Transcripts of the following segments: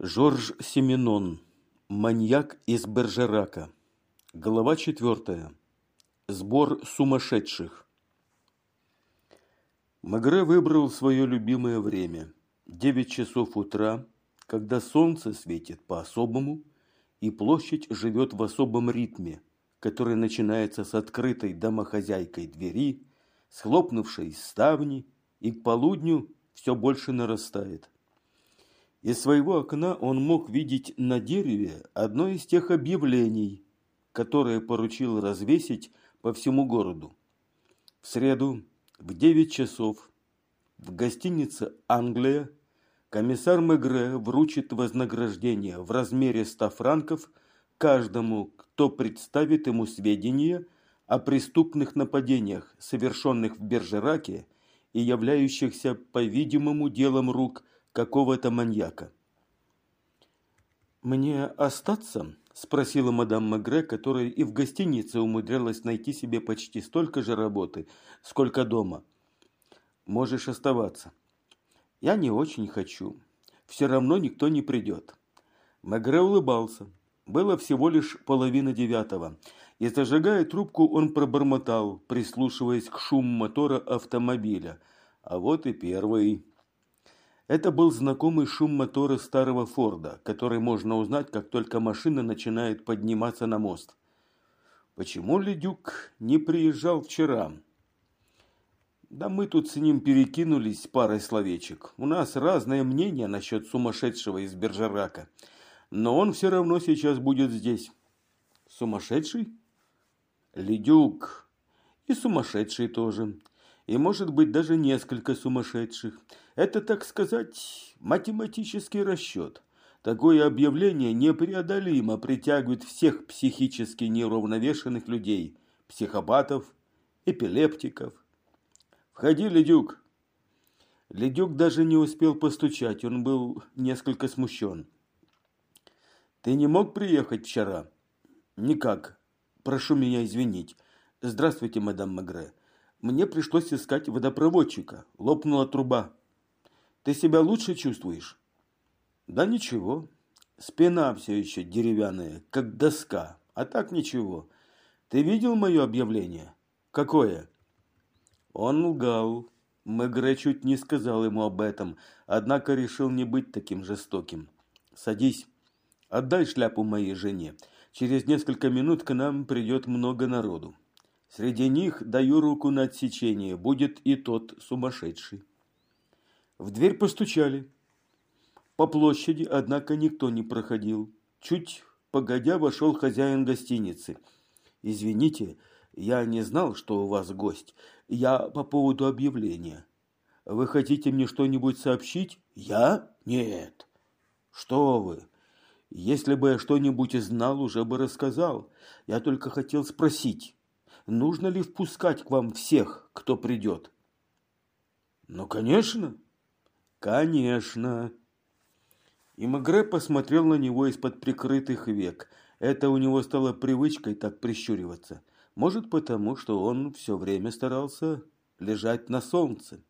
Жорж Семенон. Маньяк из Бержерака. Глава четвертая. Сбор сумасшедших. Магре выбрал свое любимое время. Девять часов утра, когда солнце светит по-особому, и площадь живет в особом ритме, который начинается с открытой домохозяйкой двери, схлопнувшей ставни, и к полудню все больше нарастает. Из своего окна он мог видеть на дереве одно из тех объявлений, которые поручил развесить по всему городу. В среду в 9 часов в гостинице «Англия» комиссар Мегре вручит вознаграждение в размере 100 франков каждому, кто представит ему сведения о преступных нападениях, совершенных в Бержераке и являющихся, по-видимому, делом рук какого-то маньяка. «Мне остаться?» – спросила мадам Мегре, которая и в гостинице умудрялась найти себе почти столько же работы, сколько дома. «Можешь оставаться». «Я не очень хочу. Все равно никто не придет». Мегре улыбался. Было всего лишь половина девятого. И зажигая трубку, он пробормотал, прислушиваясь к шуму мотора автомобиля. А вот и первый. Это был знакомый шум мотора старого Форда, который можно узнать, как только машина начинает подниматься на мост. Почему Ледюк не приезжал вчера? Да мы тут с ним перекинулись парой словечек. У нас разное мнение насчет сумасшедшего из Бержерака. Но он все равно сейчас будет здесь. Сумасшедший? Ледюк. И сумасшедший тоже и, может быть, даже несколько сумасшедших. Это, так сказать, математический расчет. Такое объявление непреодолимо притягивает всех психически неуравновешенных людей, психопатов, эпилептиков. «Входи, Ледюк!» Ледюк даже не успел постучать, он был несколько смущен. «Ты не мог приехать вчера?» «Никак. Прошу меня извинить. Здравствуйте, мадам Магре. Мне пришлось искать водопроводчика. Лопнула труба. Ты себя лучше чувствуешь? Да ничего. Спина все еще деревянная, как доска. А так ничего. Ты видел мое объявление? Какое? Он лгал. Мегре чуть не сказал ему об этом, однако решил не быть таким жестоким. Садись. Отдай шляпу моей жене. Через несколько минут к нам придет много народу. Среди них даю руку на отсечение, будет и тот сумасшедший. В дверь постучали. По площади, однако, никто не проходил. Чуть погодя вошел хозяин гостиницы. «Извините, я не знал, что у вас гость. Я по поводу объявления. Вы хотите мне что-нибудь сообщить? Я? Нет. Что вы? Если бы я что-нибудь знал, уже бы рассказал. Я только хотел спросить, нужно ли впускать к вам всех, кто придет? Ну, конечно. Конечно. И Магре посмотрел на него из-под прикрытых век. Это у него стало привычкой так прищуриваться. Может, потому, что он все время старался лежать на солнце.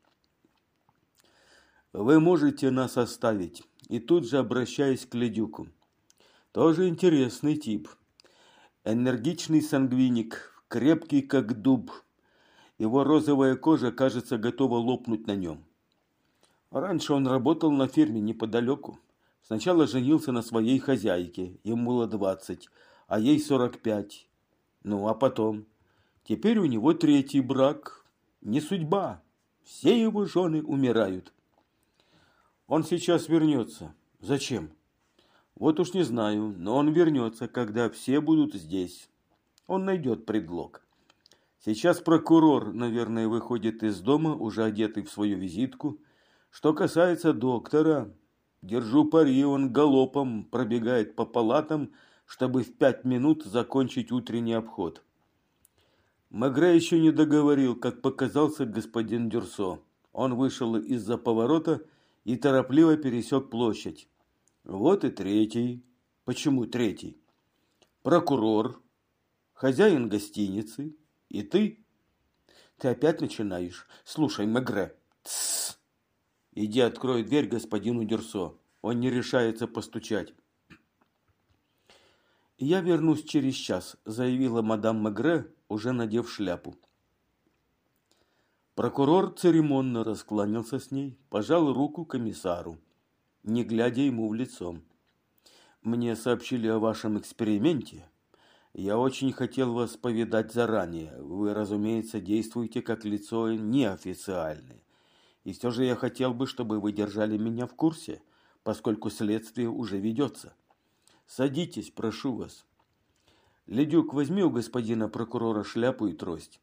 Вы можете нас оставить. И тут же обращаясь к Ледюку. Тоже интересный тип. Энергичный сангвиник, крепкий как дуб. Его розовая кожа, кажется, готова лопнуть на нем. Раньше он работал на ферме неподалеку. Сначала женился на своей хозяйке, ему было двадцать, а ей сорок пять. Ну, а потом? Теперь у него третий брак. Не судьба. Все его жены умирают. Он сейчас вернется. Зачем? Вот уж не знаю, но он вернется, когда все будут здесь. Он найдет предлог. Сейчас прокурор, наверное, выходит из дома, уже одетый в свою визитку. Что касается доктора, держу пари, он галопом пробегает по палатам, чтобы в пять минут закончить утренний обход. Магре еще не договорил, как показался господин Дюрсо. Он вышел из-за поворота и торопливо пересек площадь. Вот и третий. Почему третий? Прокурор, хозяин гостиницы и ты. Ты опять начинаешь. Слушай, Мегре. Тссс. Иди открой дверь господину Дюрсо. Он не решается постучать. «Я вернусь через час», – заявила мадам Мегре, уже надев шляпу. Прокурор церемонно раскланялся с ней, пожал руку комиссару, не глядя ему в лицо. «Мне сообщили о вашем эксперименте. Я очень хотел вас повидать заранее. Вы, разумеется, действуете как лицо неофициальное. И все же я хотел бы, чтобы вы держали меня в курсе, поскольку следствие уже ведется. Садитесь, прошу вас. Ледюк, возьми у господина прокурора шляпу и трость.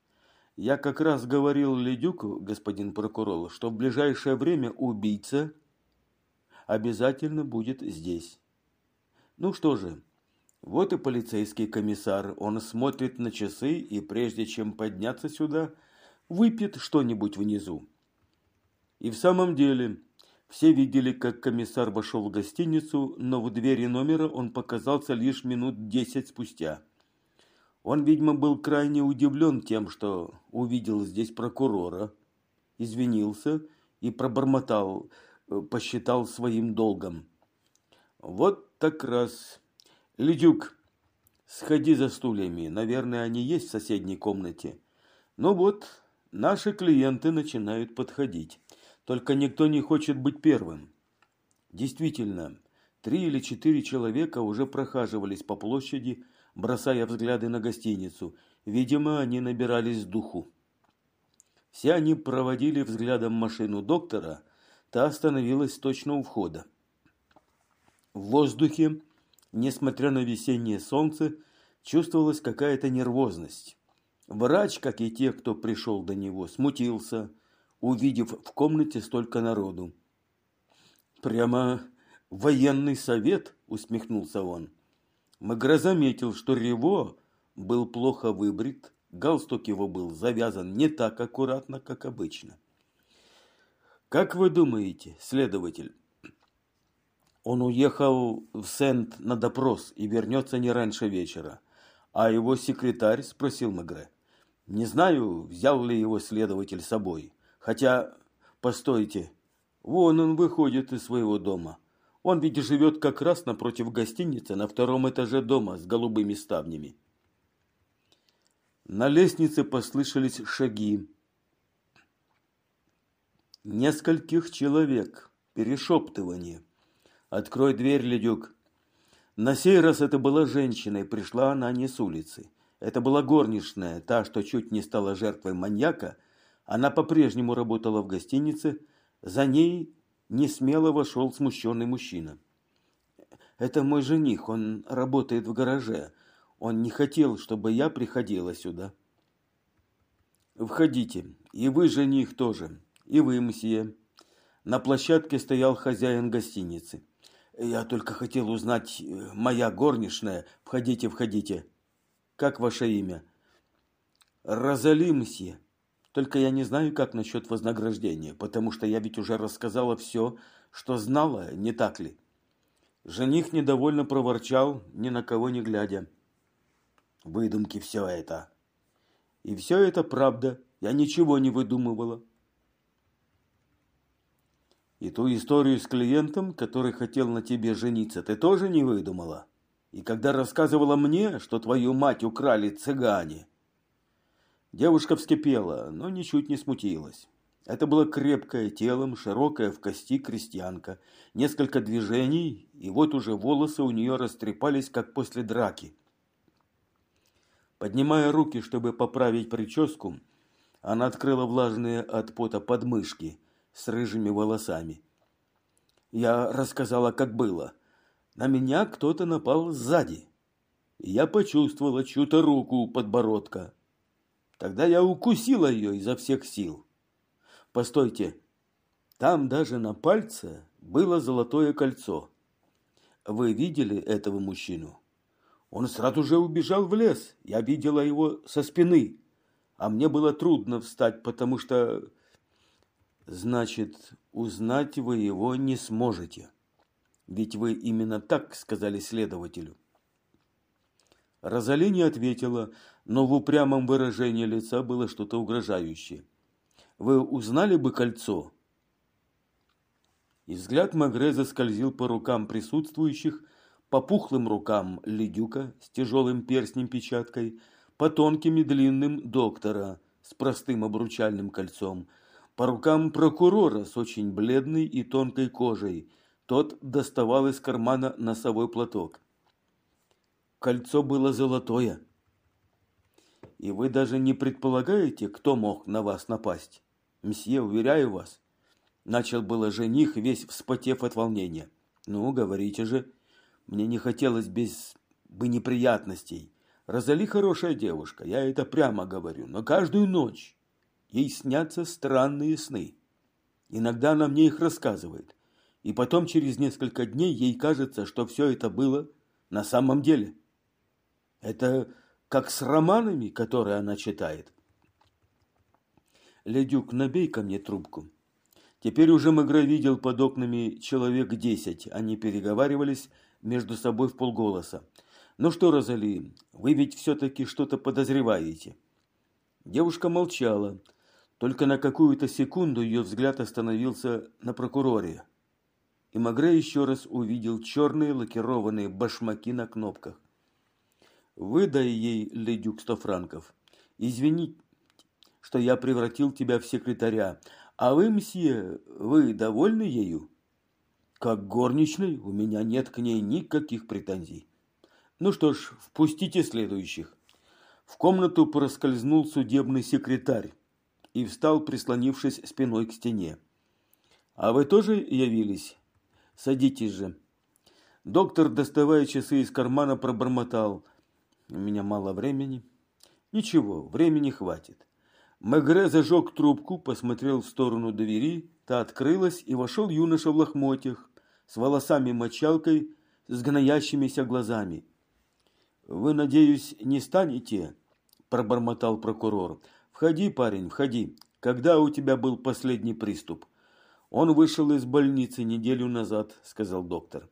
Я как раз говорил Ледюку, господин прокурор, что в ближайшее время убийца обязательно будет здесь. Ну что же, вот и полицейский комиссар. Он смотрит на часы и прежде чем подняться сюда, выпьет что-нибудь внизу. И в самом деле, все видели, как комиссар вошел в гостиницу, но в двери номера он показался лишь минут десять спустя. Он, видимо, был крайне удивлен тем, что увидел здесь прокурора, извинился и пробормотал, э, посчитал своим долгом. Вот так раз. Ледюк, сходи за стульями, наверное, они есть в соседней комнате. Ну вот, наши клиенты начинают подходить. Только никто не хочет быть первым. Действительно, три или четыре человека уже прохаживались по площади, бросая взгляды на гостиницу. Видимо, они набирались духу. Все они проводили взглядом машину доктора, та остановилась точно у входа. В воздухе, несмотря на весеннее солнце, чувствовалась какая-то нервозность. Врач, как и те, кто пришел до него, смутился, увидев в комнате столько народу. «Прямо военный совет?» – усмехнулся он. Магра заметил, что Рево был плохо выбрит, галстук его был завязан не так аккуратно, как обычно. «Как вы думаете, следователь?» Он уехал в Сент на допрос и вернется не раньше вечера. А его секретарь спросил Магре. Не знаю, взял ли его следователь с собой. Хотя, постойте, вон он выходит из своего дома. Он ведь живет как раз напротив гостиницы на втором этаже дома с голубыми ставнями. На лестнице послышались шаги. Нескольких человек. Перешептывание. «Открой дверь, Ледюк». На сей раз это была женщина, и пришла она не с улицы. Это была горничная, та, что чуть не стала жертвой маньяка. Она по-прежнему работала в гостинице. За ней не смело вошел смущенный мужчина. «Это мой жених, он работает в гараже. Он не хотел, чтобы я приходила сюда». «Входите. И вы, жених, тоже. И вы, мсье». На площадке стоял хозяин гостиницы. «Я только хотел узнать, э, моя горничная. Входите, входите. Как ваше имя?» «Розали, мсье». Только я не знаю, как насчет вознаграждения, потому что я ведь уже рассказала все, что знала, не так ли? Жених недовольно проворчал, ни на кого не глядя. Выдумки все это. И все это правда. Я ничего не выдумывала. И ту историю с клиентом, который хотел на тебе жениться, ты тоже не выдумала? И когда рассказывала мне, что твою мать украли цыгане, Девушка вскипела, но ничуть не смутилась. Это было крепкое телом, широкая в кости крестьянка. Несколько движений, и вот уже волосы у нее растрепались, как после драки. Поднимая руки, чтобы поправить прическу, она открыла влажные от пота подмышки с рыжими волосами. Я рассказала, как было. На меня кто-то напал сзади. Я почувствовала чью-то руку у подбородка. Тогда я укусила ее изо всех сил. Постойте, там даже на пальце было золотое кольцо. Вы видели этого мужчину? Он сразу же убежал в лес. Я видела его со спины. А мне было трудно встать, потому что... Значит, узнать вы его не сможете. Ведь вы именно так сказали следователю. Розали не ответила, но в упрямом выражении лица было что-то угрожающее. «Вы узнали бы кольцо?» И взгляд Магре заскользил по рукам присутствующих, по пухлым рукам Ледюка с тяжелым перстнем-печаткой, по тонким и длинным доктора с простым обручальным кольцом, по рукам прокурора с очень бледной и тонкой кожей. Тот доставал из кармана носовой платок. Кольцо было золотое. И вы даже не предполагаете, кто мог на вас напасть? Мсье, уверяю вас. Начал было жених, весь вспотев от волнения. Ну, говорите же. Мне не хотелось без бы неприятностей. Розали хорошая девушка, я это прямо говорю, но каждую ночь ей снятся странные сны. Иногда она мне их рассказывает. И потом через несколько дней ей кажется, что все это было на самом деле. Это как с романами, которые она читает. Ледюк, набей ко мне трубку. Теперь уже Мегре видел под окнами человек десять. Они переговаривались между собой в полголоса. «Ну что, Розали, вы ведь все-таки что-то подозреваете?» Девушка молчала. Только на какую-то секунду ее взгляд остановился на прокуроре. И Магре еще раз увидел черные лакированные башмаки на кнопках. «Выдай ей, Ледюк, сто франков. Извини, что я превратил тебя в секретаря. А вы, мсье, вы довольны ею?» Как горничной у меня нет к ней никаких претензий. Ну что ж, впустите следующих. В комнату проскользнул судебный секретарь и встал, прислонившись спиной к стене. А вы тоже явились? Садитесь же. Доктор, доставая часы из кармана, пробормотал. У меня мало времени. Ничего, времени хватит. Мегре зажег трубку, посмотрел в сторону двери, та открылась, и вошел юноша в лохмотьях, с волосами-мочалкой, с гноящимися глазами. «Вы, надеюсь, не станете?» – пробормотал прокурор. «Входи, парень, входи. Когда у тебя был последний приступ?» «Он вышел из больницы неделю назад», – сказал доктор.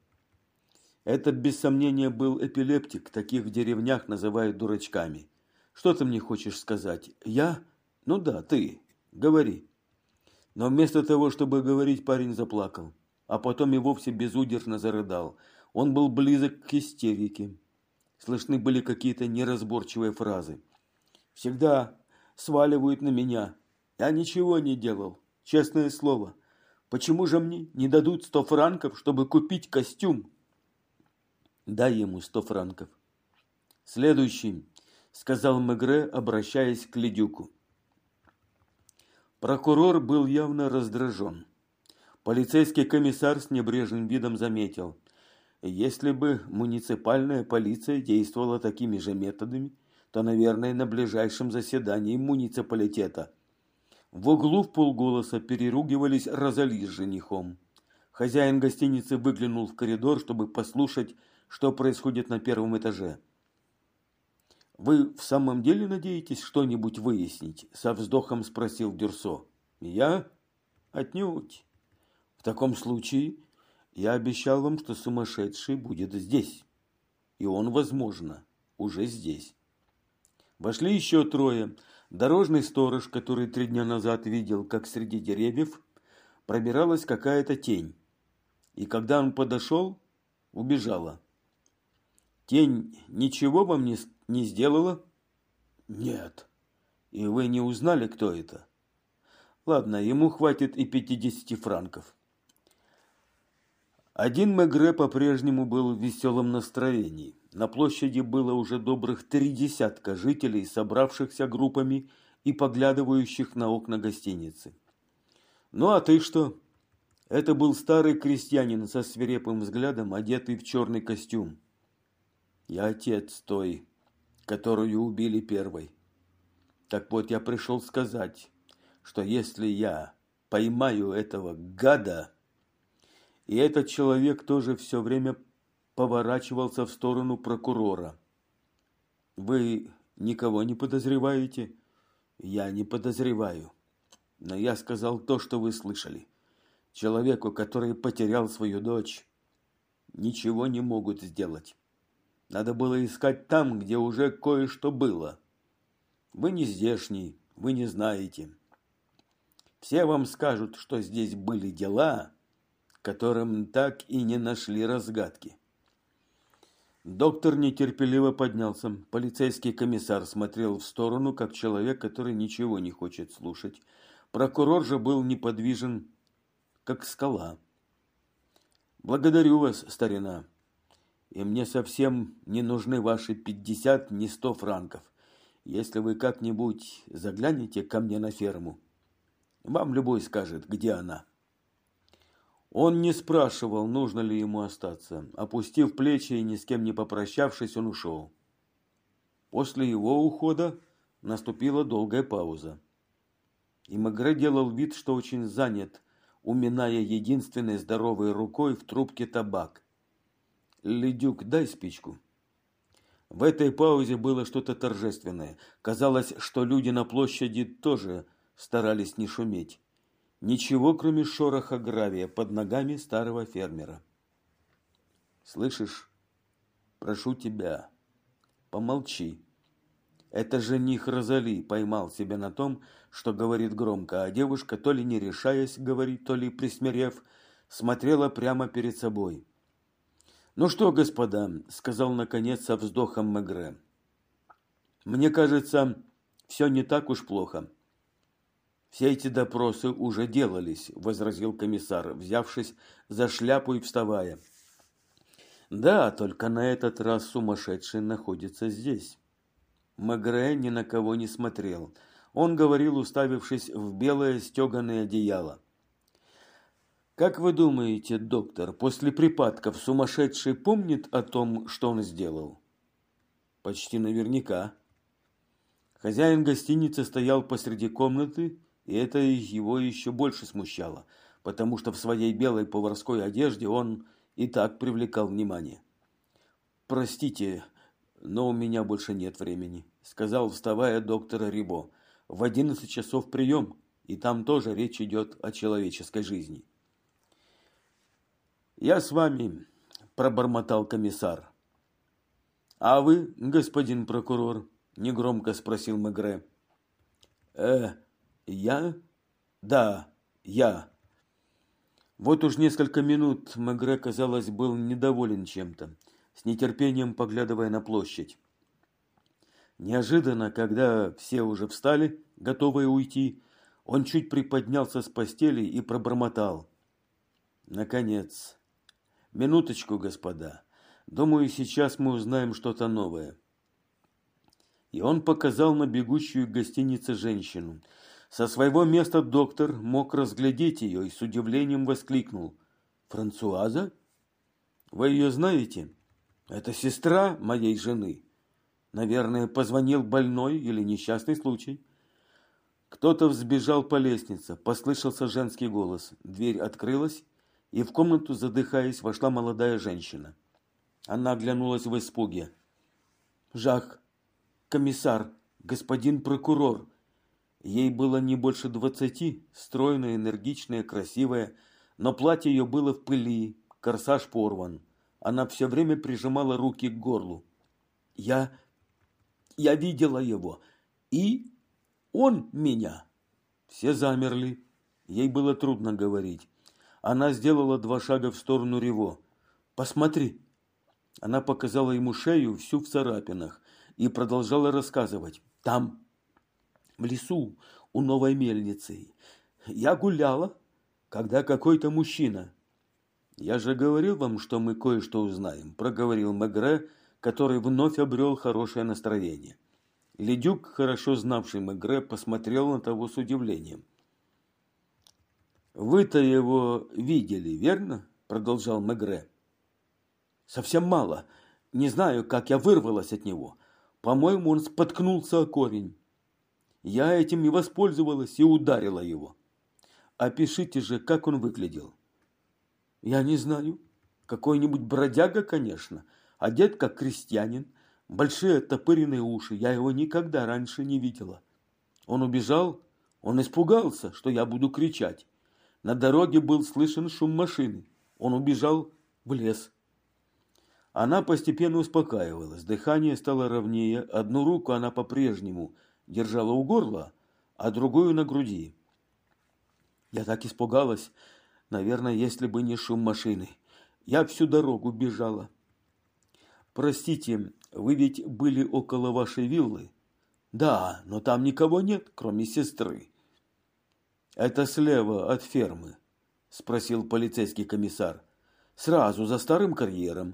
Это, без сомнения, был эпилептик, таких в деревнях называют дурачками. Что ты мне хочешь сказать? Я? Ну да, ты. Говори. Но вместо того, чтобы говорить, парень заплакал а потом и вовсе безудержно зарыдал. Он был близок к истерике. Слышны были какие-то неразборчивые фразы. «Всегда сваливают на меня. Я ничего не делал, честное слово. Почему же мне не дадут сто франков, чтобы купить костюм?» «Дай ему сто франков». «Следующий», — сказал Мегре, обращаясь к Ледюку. Прокурор был явно раздражен. Полицейский комиссар с небрежным видом заметил, если бы муниципальная полиция действовала такими же методами, то, наверное, на ближайшем заседании муниципалитета. В углу в полголоса переругивались Розали с женихом. Хозяин гостиницы выглянул в коридор, чтобы послушать, что происходит на первом этаже. «Вы в самом деле надеетесь что-нибудь выяснить?» – со вздохом спросил Дюрсо. «Я? Отнюдь. В таком случае я обещал вам, что сумасшедший будет здесь. И он, возможно, уже здесь. Вошли еще трое. Дорожный сторож, который три дня назад видел, как среди деревьев пробиралась какая-то тень. И когда он подошел, убежала. Тень ничего вам не, не сделала? Нет. И вы не узнали, кто это? Ладно, ему хватит и пятидесяти франков. Один Мегре по-прежнему был в веселом настроении. На площади было уже добрых три десятка жителей, собравшихся группами и поглядывающих на окна гостиницы. «Ну а ты что?» Это был старый крестьянин со свирепым взглядом, одетый в черный костюм. «Я отец той, которую убили первой. Так вот, я пришел сказать, что если я поймаю этого гада, и этот человек тоже все время поворачивался в сторону прокурора. «Вы никого не подозреваете?» «Я не подозреваю. Но я сказал то, что вы слышали. Человеку, который потерял свою дочь, ничего не могут сделать. Надо было искать там, где уже кое-что было. Вы не здешний, вы не знаете. Все вам скажут, что здесь были дела, которым так и не нашли разгадки. Доктор нетерпеливо поднялся. Полицейский комиссар смотрел в сторону, как человек, который ничего не хочет слушать. Прокурор же был неподвижен, как скала. «Благодарю вас, старина. И мне совсем не нужны ваши пятьдесят, ни сто франков. Если вы как-нибудь заглянете ко мне на ферму, вам любой скажет, где она». Он не спрашивал, нужно ли ему остаться. Опустив плечи и ни с кем не попрощавшись, он ушел. После его ухода наступила долгая пауза. И Магре делал вид, что очень занят, уминая единственной здоровой рукой в трубке табак. «Ледюк, дай спичку». В этой паузе было что-то торжественное. Казалось, что люди на площади тоже старались не шуметь. Ничего, кроме шороха гравия под ногами старого фермера. «Слышишь? Прошу тебя, помолчи». Это жених Розали поймал себя на том, что говорит громко, а девушка, то ли не решаясь говорить, то ли присмирев, смотрела прямо перед собой. «Ну что, господа», — сказал наконец со вздохом Мегре, — «мне кажется, все не так уж плохо. Все эти допросы уже делались, возразил комиссар, взявшись за шляпу и вставая. Да, только на этот раз сумасшедший находится здесь. Магре ни на кого не смотрел. Он говорил, уставившись в белое стеганое одеяло. Как вы думаете, доктор, после припадков сумасшедший помнит о том, что он сделал? Почти наверняка. Хозяин гостиницы стоял посреди комнаты и это его еще больше смущало, потому что в своей белой поварской одежде он и так привлекал внимание. «Простите, но у меня больше нет времени», — сказал, вставая доктор Рибо. «В одиннадцать часов прием, и там тоже речь идет о человеческой жизни». «Я с вами», — пробормотал комиссар. «А вы, господин прокурор?» — негромко спросил Мегре. «Э, «Я? Да, я». Вот уж несколько минут Мегре, казалось, был недоволен чем-то, с нетерпением поглядывая на площадь. Неожиданно, когда все уже встали, готовые уйти, он чуть приподнялся с постели и пробормотал. «Наконец! Минуточку, господа. Думаю, сейчас мы узнаем что-то новое». И он показал на бегущую к гостинице женщину – со своего места доктор мог разглядеть ее и с удивлением воскликнул. «Франсуаза? Вы ее знаете? Это сестра моей жены. Наверное, позвонил больной или несчастный случай». Кто-то взбежал по лестнице, послышался женский голос. Дверь открылась, и в комнату, задыхаясь, вошла молодая женщина. Она оглянулась в испуге. «Жак, комиссар, господин прокурор, Ей было не больше двадцати, стройная, энергичная, красивая, но платье ее было в пыли, корсаж порван. Она все время прижимала руки к горлу. Я... я видела его. И он меня. Все замерли. Ей было трудно говорить. Она сделала два шага в сторону Рево. «Посмотри!» Она показала ему шею всю в царапинах и продолжала рассказывать. «Там, в лесу у новой мельницы. Я гуляла, когда какой-то мужчина. Я же говорил вам, что мы кое-что узнаем, проговорил Мегре, который вновь обрел хорошее настроение. Ледюк, хорошо знавший Мегре, посмотрел на того с удивлением. «Вы-то его видели, верно?» – продолжал Мегре. «Совсем мало. Не знаю, как я вырвалась от него. По-моему, он споткнулся о корень. Я этим и воспользовалась и ударила его. Опишите же, как он выглядел. Я не знаю. Какой-нибудь бродяга, конечно, одет как крестьянин, большие оттопыренные уши. Я его никогда раньше не видела. Он убежал, он испугался, что я буду кричать. На дороге был слышен шум машины. Он убежал в лес. Она постепенно успокаивалась, дыхание стало ровнее, одну руку она по-прежнему держала у горла, а другую на груди. Я так испугалась, Наверное, если бы не шум машины. Я всю дорогу бежала. Простите, вы ведь были около вашей виллы? Да, но там никого нет, кроме сестры. Это слева от фермы, спросил полицейский комиссар. Сразу за старым карьером.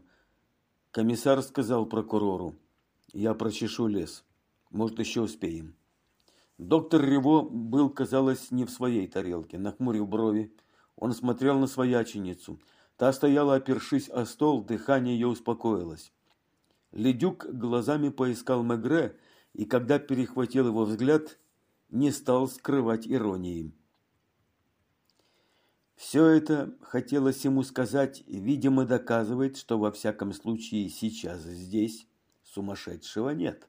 Комиссар сказал прокурору. Я прочешу лес. Может, еще успеем. Доктор Рево был, казалось, не в своей тарелке. Нахмурив брови, он смотрел на свояченицу. Та стояла, опершись о стол, дыхание ее успокоилось. Ледюк глазами поискал Мегре, и когда перехватил его взгляд, не стал скрывать иронии. Все это хотелось ему сказать, видимо, доказывает, что во всяком случае сейчас здесь сумасшедшего нет.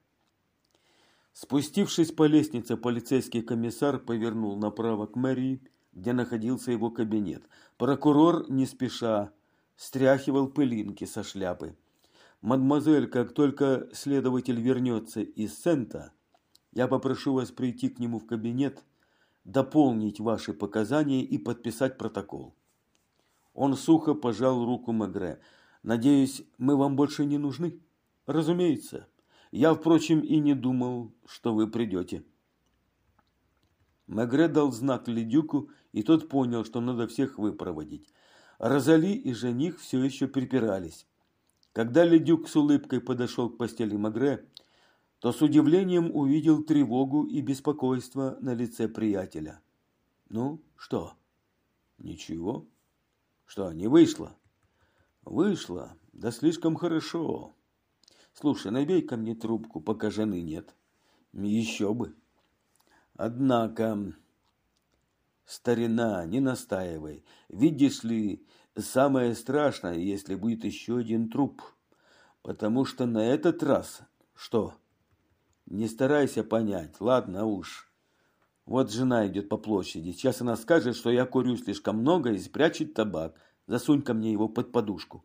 Спустившись по лестнице, полицейский комиссар повернул направо к мэрии, где находился его кабинет. Прокурор, не спеша, стряхивал пылинки со шляпы. «Мадемуазель, как только следователь вернется из Сента, я попрошу вас прийти к нему в кабинет, дополнить ваши показания и подписать протокол». Он сухо пожал руку Мегре. «Надеюсь, мы вам больше не нужны?» «Разумеется. Я, впрочем, и не думал, что вы придете». Мегре дал знак Ледюку, и тот понял, что надо всех выпроводить. Розали и жених все еще припирались. Когда Ледюк с улыбкой подошел к постели Магре, то с удивлением увидел тревогу и беспокойство на лице приятеля. «Ну, что?» «Ничего». «Что, не вышло?» «Вышло. Да слишком хорошо. Слушай, набей ко мне трубку, пока жены нет». «Еще бы». «Однако...» «Старина, не настаивай. Видишь ли, самое страшное, если будет еще один труп. Потому что на этот раз... Что? Не старайся понять. Ладно уж. Вот жена идет по площади. Сейчас она скажет, что я курю слишком много и спрячет табак. засунь ко мне его под подушку.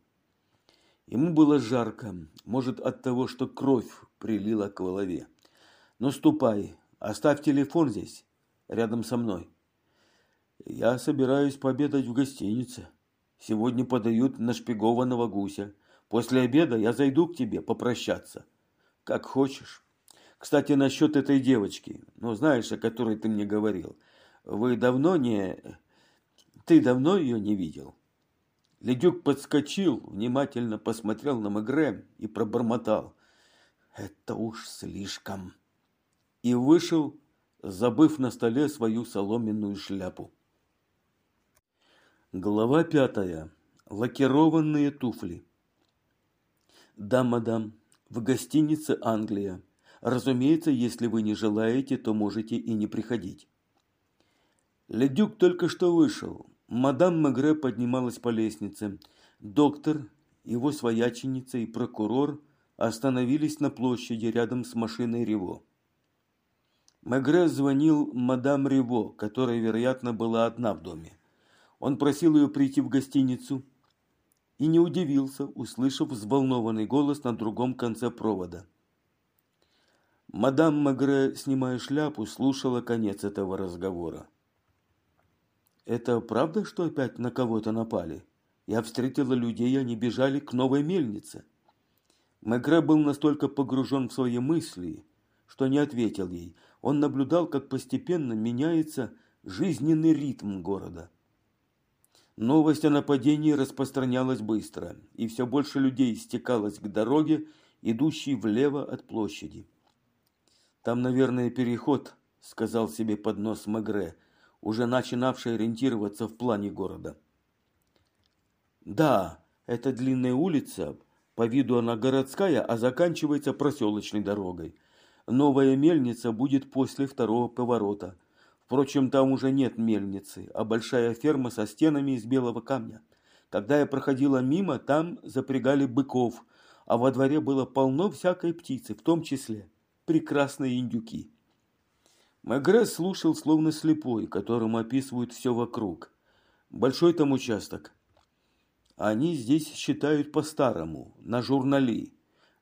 Ему было жарко. Может, от того, что кровь прилила к голове. Ну, ступай. Оставь телефон здесь, рядом со мной. Я собираюсь пообедать в гостинице. Сегодня подают нашпигованного гуся. После обеда я зайду к тебе попрощаться. Как хочешь. Кстати, насчет этой девочки. Ну, знаешь, о которой ты мне говорил. Вы давно не... Ты давно ее не видел? Ледюк подскочил, внимательно посмотрел на Мегре и пробормотал. Это уж слишком. И вышел, забыв на столе свою соломенную шляпу. Глава пятая. Лакированные туфли. Да, мадам, в гостинице Англия. Разумеется, если вы не желаете, то можете и не приходить. Ледюк только что вышел. Мадам Мегре поднималась по лестнице. Доктор, его свояченица и прокурор остановились на площади рядом с машиной Рево. Мегре звонил мадам Рево, которая, вероятно, была одна в доме. Он просил ее прийти в гостиницу и не удивился, услышав взволнованный голос на другом конце провода. Мадам Магре, снимая шляпу, слушала конец этого разговора. «Это правда, что опять на кого-то напали? Я встретила людей, они бежали к новой мельнице». Мегре был настолько погружен в свои мысли, что не ответил ей. Он наблюдал, как постепенно меняется жизненный ритм города. Новость о нападении распространялась быстро, и все больше людей стекалось к дороге, идущей влево от площади. «Там, наверное, переход», — сказал себе под нос Мегре, уже начинавший ориентироваться в плане города. «Да, это длинная улица, по виду она городская, а заканчивается проселочной дорогой. Новая мельница будет после второго поворота. Впрочем, там уже нет мельницы, а большая ферма со стенами из белого камня. Когда я проходила мимо, там запрягали быков, а во дворе было полно всякой птицы, в том числе прекрасные индюки. Мегре слушал словно слепой, которому описывают все вокруг. Большой там участок. Они здесь считают по-старому, на журнале.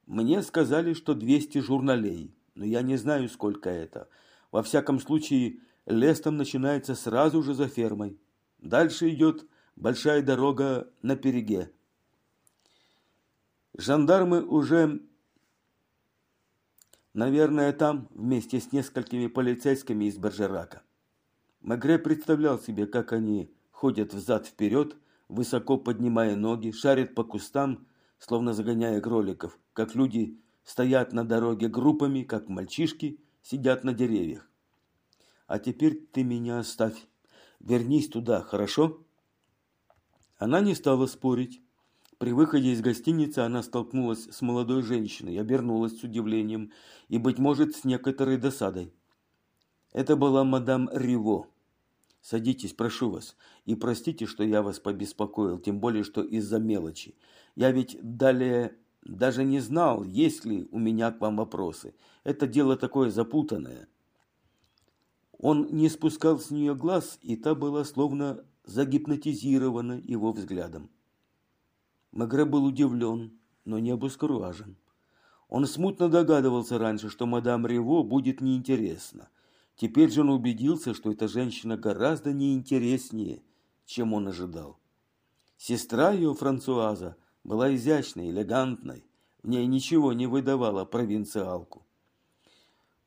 Мне сказали, что 200 журналей, но я не знаю, сколько это. Во всяком случае, Лес там начинается сразу же за фермой. Дальше идет Большая дорога на Переге. Жандармы уже, наверное, там, вместе с несколькими полицейскими из Бержерака. Магре представлял себе, как они ходят взад-вперед, высоко поднимая ноги, шарят по кустам, словно загоняя кроликов, как люди стоят на дороге группами, как мальчишки сидят на деревьях. А теперь ты меня оставь. Вернись туда, хорошо? Она не стала спорить. При выходе из гостиницы она столкнулась с молодой женщиной, обернулась с удивлением и, быть может, с некоторой досадой. Это была мадам Риво. «Садитесь, прошу вас, и простите, что я вас побеспокоил, тем более, что из-за мелочи. Я ведь далее даже не знал, есть ли у меня к вам вопросы. Это дело такое запутанное». Он не спускал с нее глаз, и та была словно загипнотизирована его взглядом. Магре был удивлен, но не обескуражен. Он смутно догадывался раньше, что мадам Рево будет неинтересна. Теперь же он убедился, что эта женщина гораздо неинтереснее, чем он ожидал. Сестра ее, Франсуаза, была изящной, элегантной. В ней ничего не выдавало провинциалку.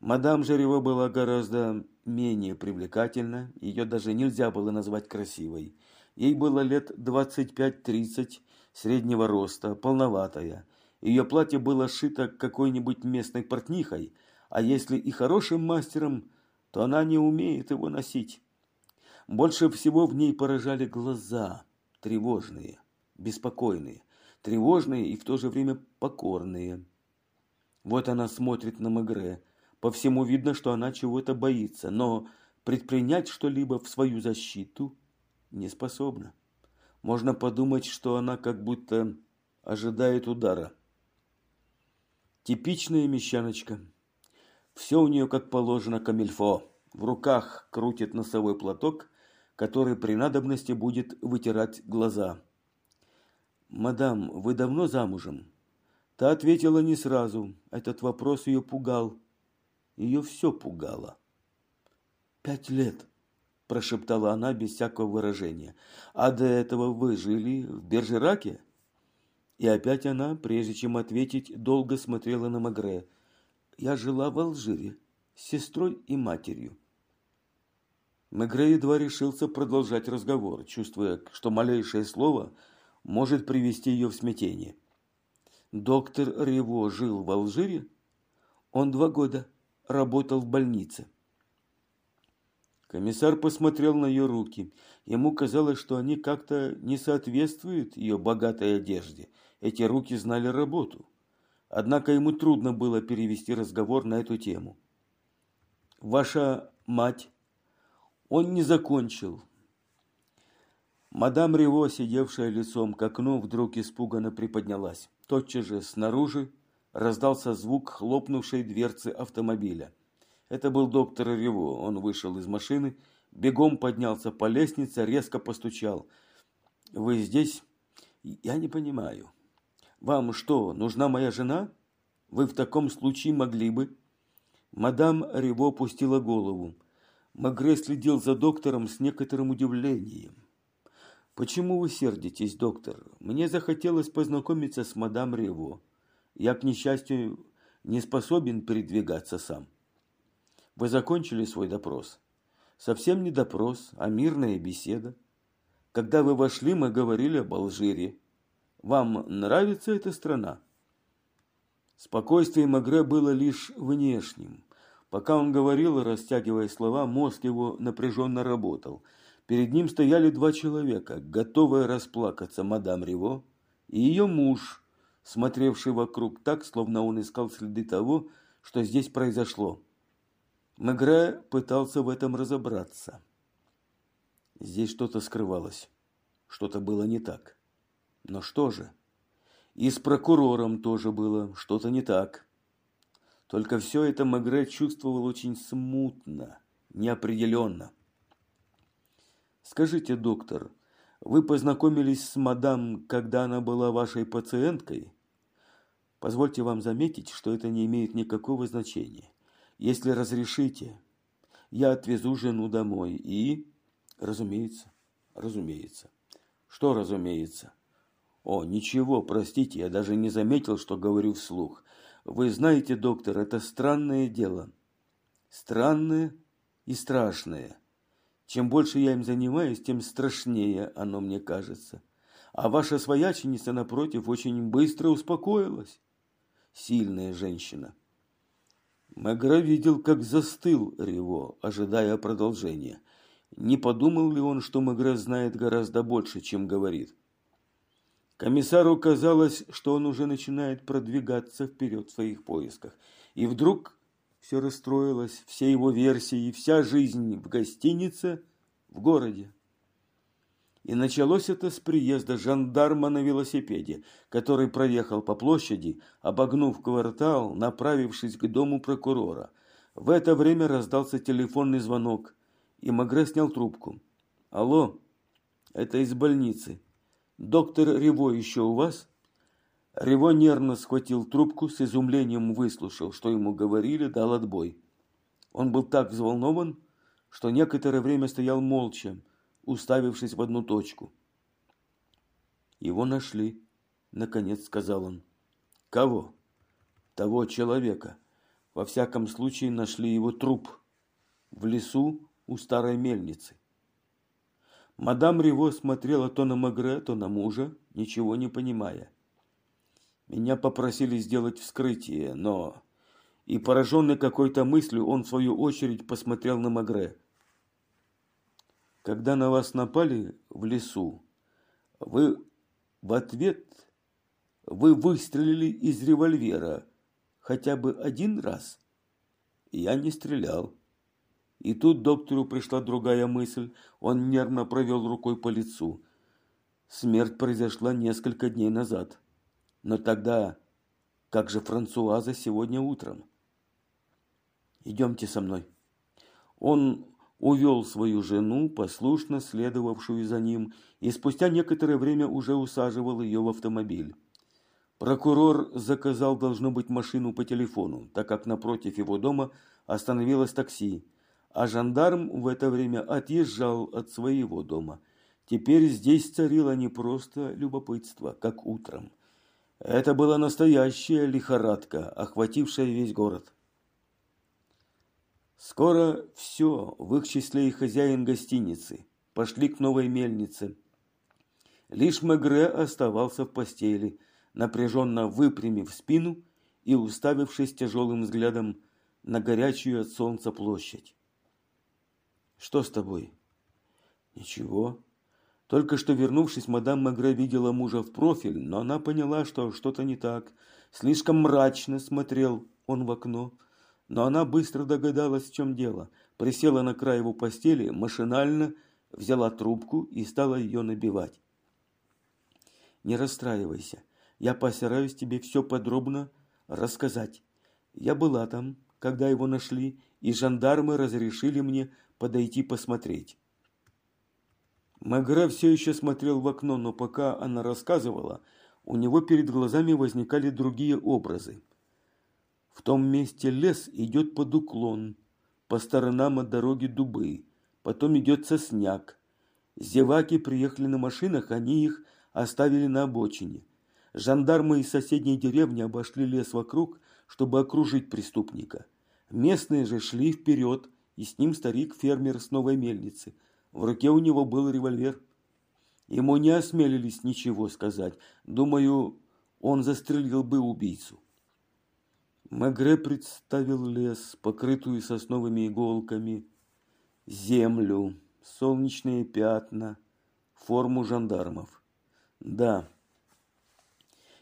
Мадам Жерева была гораздо менее привлекательна, ее даже нельзя было назвать красивой. Ей было лет 25-30, среднего роста, полноватая. Ее платье было сшито какой-нибудь местной портнихой, а если и хорошим мастером, то она не умеет его носить. Больше всего в ней поражали глаза, тревожные, беспокойные, тревожные и в то же время покорные. Вот она смотрит на Мегре, по всему видно, что она чего-то боится, но предпринять что-либо в свою защиту не способна. Можно подумать, что она как будто ожидает удара. Типичная мещаночка. Все у нее как положено камильфо. В руках крутит носовой платок, который при надобности будет вытирать глаза. «Мадам, вы давно замужем?» Та ответила не сразу. Этот вопрос ее пугал. Ее все пугало. «Пять лет», – прошептала она без всякого выражения. «А до этого вы жили в Бержераке?» И опять она, прежде чем ответить, долго смотрела на Магре. «Я жила в Алжире с сестрой и матерью». Мегре едва решился продолжать разговор, чувствуя, что малейшее слово может привести ее в смятение. «Доктор Рево жил в Алжире?» «Он два года», работал в больнице. Комиссар посмотрел на ее руки. Ему казалось, что они как-то не соответствуют ее богатой одежде. Эти руки знали работу. Однако ему трудно было перевести разговор на эту тему. «Ваша мать?» Он не закончил. Мадам Рево, сидевшая лицом к окну, вдруг испуганно приподнялась. Тотчас же снаружи раздался звук хлопнувшей дверцы автомобиля. Это был доктор Рево. Он вышел из машины, бегом поднялся по лестнице, резко постучал. «Вы здесь?» «Я не понимаю. Вам что, нужна моя жена? Вы в таком случае могли бы...» Мадам Рево пустила голову. Магре следил за доктором с некоторым удивлением. «Почему вы сердитесь, доктор? Мне захотелось познакомиться с мадам Рево. Я, к несчастью, не способен передвигаться сам. Вы закончили свой допрос? Совсем не допрос, а мирная беседа. Когда вы вошли, мы говорили об Алжире. Вам нравится эта страна? Спокойствие Магре было лишь внешним. Пока он говорил, растягивая слова, мозг его напряженно работал. Перед ним стояли два человека, готовые расплакаться мадам Риво и ее муж – смотревший вокруг так, словно он искал следы того, что здесь произошло. Мегре пытался в этом разобраться. Здесь что-то скрывалось, что-то было не так. Но что же? И с прокурором тоже было что-то не так. Только все это Мегре чувствовал очень смутно, неопределенно. «Скажите, доктор, вы познакомились с мадам, когда она была вашей пациенткой?» Позвольте вам заметить, что это не имеет никакого значения. Если разрешите, я отвезу жену домой и... Разумеется, разумеется. Что разумеется? О, ничего, простите, я даже не заметил, что говорю вслух. Вы знаете, доктор, это странное дело. Странное и страшное. Чем больше я им занимаюсь, тем страшнее оно мне кажется. А ваша свояченица, напротив, очень быстро успокоилась. Сильная женщина. Мегра видел, как застыл Рево, ожидая продолжения. Не подумал ли он, что Мегре знает гораздо больше, чем говорит? Комиссару казалось, что он уже начинает продвигаться вперед в своих поисках. И вдруг все расстроилось, все его версии, вся жизнь в гостинице, в городе. И началось это с приезда жандарма на велосипеде, который проехал по площади, обогнув квартал, направившись к дому прокурора. В это время раздался телефонный звонок, и Магре снял трубку. «Алло, это из больницы. «Доктор Рево еще у вас?» Рево нервно схватил трубку, с изумлением выслушал, что ему говорили, дал отбой. Он был так взволнован, что некоторое время стоял молча, уставившись в одну точку. «Его нашли», — наконец сказал он. «Кого?» «Того человека. Во всяком случае, нашли его труп. В лесу у старой мельницы. Мадам Риво смотрела то на Магре, то на мужа, ничего не понимая. Меня попросили сделать вскрытие, но... И пораженный какой-то мыслью, он в свою очередь посмотрел на Магре. Когда на вас напали в лесу, вы в ответ вы выстрелили из револьвера хотя бы один раз? Я не стрелял. И тут доктору пришла другая мысль. Он нервно провел рукой по лицу. Смерть произошла несколько дней назад. Но тогда, как же Франсуаза сегодня утром? Идемте со мной. Он увел свою жену, послушно следовавшую за ним, и спустя некоторое время уже усаживал ее в автомобиль. Прокурор заказал, должно быть, машину по телефону, так как напротив его дома остановилось такси а жандарм в это время отъезжал от своего дома. Теперь здесь царило не просто любопытство, как утром. Это была настоящая лихорадка, охватившая весь город. Скоро все, в их числе и хозяин гостиницы, пошли к новой мельнице. Лишь Мегре оставался в постели, напряженно выпрямив спину и уставившись тяжелым взглядом на горячую от солнца площадь. Что с тобой? Ничего. Только что вернувшись, мадам Магре видела мужа в профиль, но она поняла, что что-то не так. Слишком мрачно смотрел он в окно. Но она быстро догадалась, в чем дело. Присела на край его постели, машинально взяла трубку и стала ее набивать. Не расстраивайся. Я постараюсь тебе все подробно рассказать. Я была там, когда его нашли, и жандармы разрешили мне подойти посмотреть. Магре все еще смотрел в окно, но пока она рассказывала, у него перед глазами возникали другие образы. В том месте лес идет под уклон, по сторонам от дороги дубы, потом идет сосняк. Зеваки приехали на машинах, они их оставили на обочине. Жандармы из соседней деревни обошли лес вокруг, чтобы окружить преступника. Местные же шли вперед, и с ним старик-фермер с новой мельницы. В руке у него был револьвер. Ему не осмелились ничего сказать. Думаю, он застрелил бы убийцу. Мегре представил лес, покрытую сосновыми иголками, землю, солнечные пятна, форму жандармов. Да,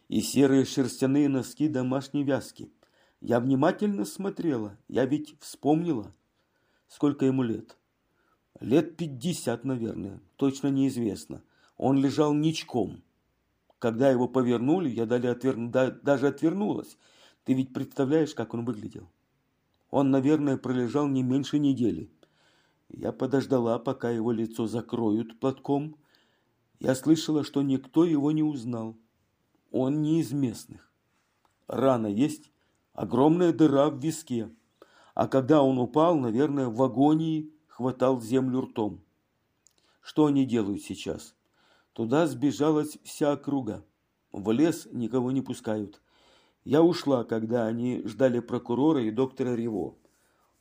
и серые шерстяные носки домашней вязки. Я внимательно смотрела, я ведь вспомнила. Сколько ему лет? Лет пятьдесят, наверное, точно неизвестно. Он лежал ничком. Когда его повернули, я даже отвернулась. Ты ведь представляешь, как он выглядел? Он, наверное, пролежал не меньше недели. Я подождала, пока его лицо закроют платком. Я слышала, что никто его не узнал. Он не из местных. Рана есть, огромная дыра в виске а когда он упал, наверное, в агонии хватал землю ртом. Что они делают сейчас? Туда сбежалась вся округа. В лес никого не пускают. Я ушла, когда они ждали прокурора и доктора Рево.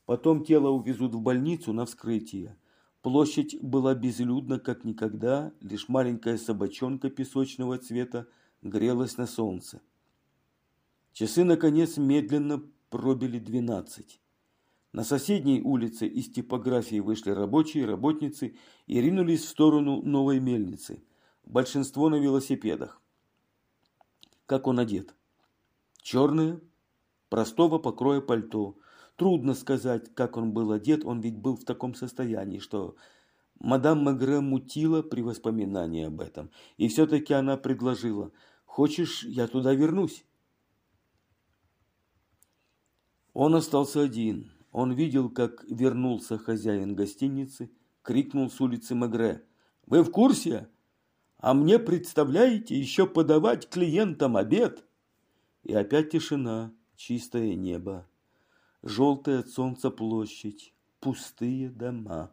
Потом тело увезут в больницу на вскрытие. Площадь была безлюдна, как никогда, лишь маленькая собачонка песочного цвета грелась на солнце. Часы, наконец, медленно пробили двенадцать. На соседней улице из типографии вышли рабочие, работницы и ринулись в сторону новой мельницы. Большинство на велосипедах. Как он одет? Черное, простого покроя пальто. Трудно сказать, как он был одет, он ведь был в таком состоянии, что мадам Мегре мутила при воспоминании об этом. И все-таки она предложила, «Хочешь, я туда вернусь?» Он остался один. Он видел, как вернулся хозяин гостиницы, крикнул с улицы Мегре. «Вы в курсе? А мне, представляете, еще подавать клиентам обед?» И опять тишина, чистое небо, желтая от солнца площадь, пустые дома.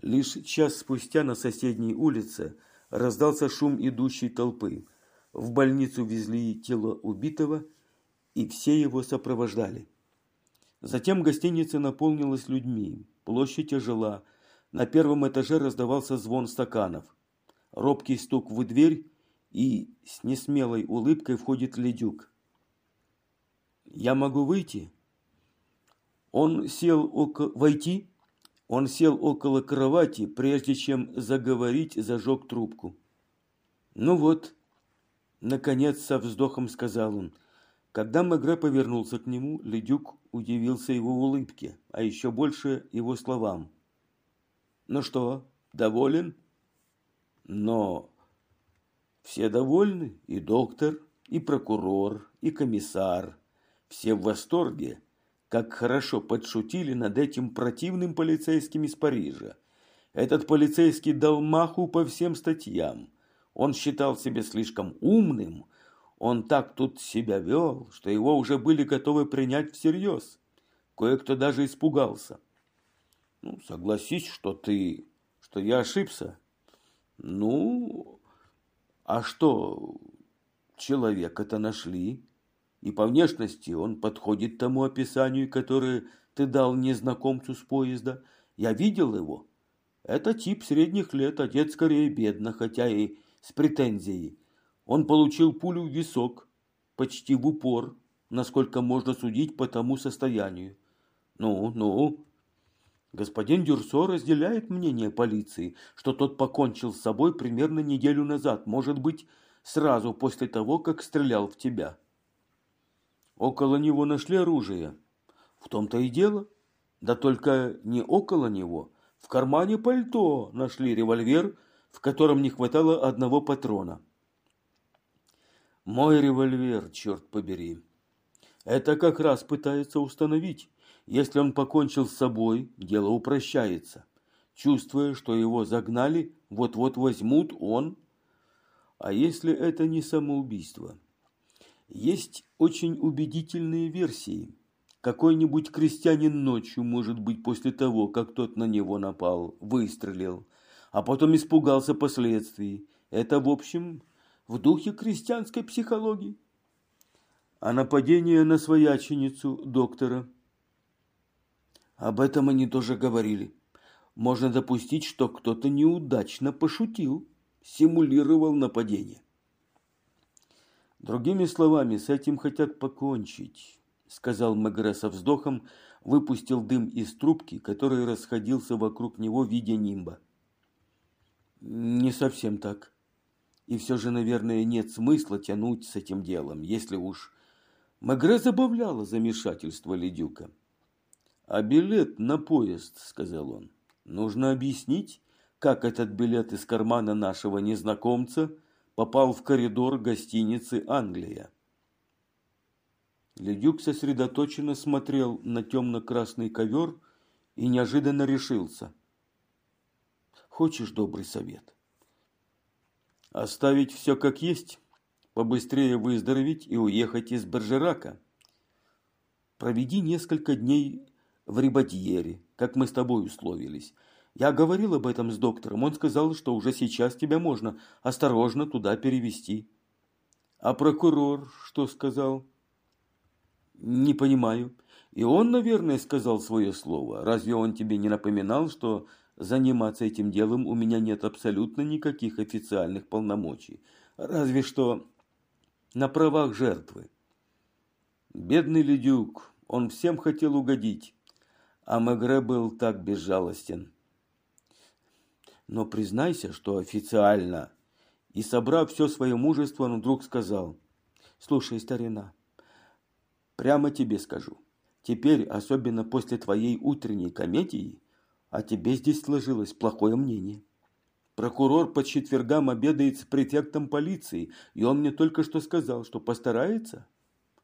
Лишь час спустя на соседней улице раздался шум идущей толпы. В больницу везли тело убитого, и все его сопровождали. Затем гостиница наполнилась людьми, площадь ожила, на первом этаже раздавался звон стаканов. Робкий стук в дверь, и с несмелой улыбкой входит Ледюк. «Я могу выйти?» Он сел около... «Войти?» Он сел около кровати, прежде чем заговорить, зажег трубку. «Ну вот», — наконец со вздохом сказал он. Когда Мегре повернулся к нему, Ледюк удивился его улыбке, а еще больше его словам. «Ну что, доволен?» «Но все довольны, и доктор, и прокурор, и комиссар. Все в восторге, как хорошо подшутили над этим противным полицейским из Парижа. Этот полицейский дал маху по всем статьям. Он считал себя слишком умным, он так тут себя вел, что его уже были готовы принять всерьез. Кое-кто даже испугался. Ну, согласись, что ты, что я ошибся. Ну, а что, человек это нашли, и по внешности он подходит тому описанию, которое ты дал незнакомцу с поезда. Я видел его. Это тип средних лет, одет скорее бедно, хотя и с претензией. Он получил пулю в висок, почти в упор, насколько можно судить по тому состоянию. Ну, ну, Господин Дюрсо разделяет мнение полиции, что тот покончил с собой примерно неделю назад, может быть, сразу после того, как стрелял в тебя. Около него нашли оружие. В том-то и дело. Да только не около него. В кармане пальто нашли револьвер, в котором не хватало одного патрона. Мой револьвер, черт побери. Это как раз пытается установить, если он покончил с собой, дело упрощается. Чувствуя, что его загнали, вот-вот возьмут он. А если это не самоубийство? Есть очень убедительные версии. Какой-нибудь крестьянин ночью, может быть, после того, как тот на него напал, выстрелил, а потом испугался последствий. Это, в общем, в духе крестьянской психологии. А нападение на свояченицу доктора – об этом они тоже говорили. Можно допустить, что кто-то неудачно пошутил, симулировал нападение. Другими словами, с этим хотят покончить, сказал Мегре со вздохом, выпустил дым из трубки, который расходился вокруг него в виде нимба. Не совсем так. И все же, наверное, нет смысла тянуть с этим делом, если уж... Мегре забавляло замешательство Ледюка. «А билет на поезд», — сказал он. «Нужно объяснить, как этот билет из кармана нашего незнакомца попал в коридор гостиницы «Англия». Ледюк сосредоточенно смотрел на темно-красный ковер и неожиданно решился. «Хочешь добрый совет?» «Оставить все как есть, побыстрее выздороветь и уехать из Бержерака. Проведи несколько дней в Рибадьере, как мы с тобой условились. Я говорил об этом с доктором. Он сказал, что уже сейчас тебя можно осторожно туда перевести. А прокурор что сказал? Не понимаю. И он, наверное, сказал свое слово. Разве он тебе не напоминал, что заниматься этим делом у меня нет абсолютно никаких официальных полномочий? Разве что на правах жертвы. Бедный Ледюк, он всем хотел угодить, а Мегре был так безжалостен. Но признайся, что официально. И, собрав все свое мужество, он вдруг сказал, «Слушай, старина, прямо тебе скажу, теперь, особенно после твоей утренней комедии, о тебе здесь сложилось плохое мнение». Прокурор по четвергам обедает с префектом полиции, и он мне только что сказал, что постарается,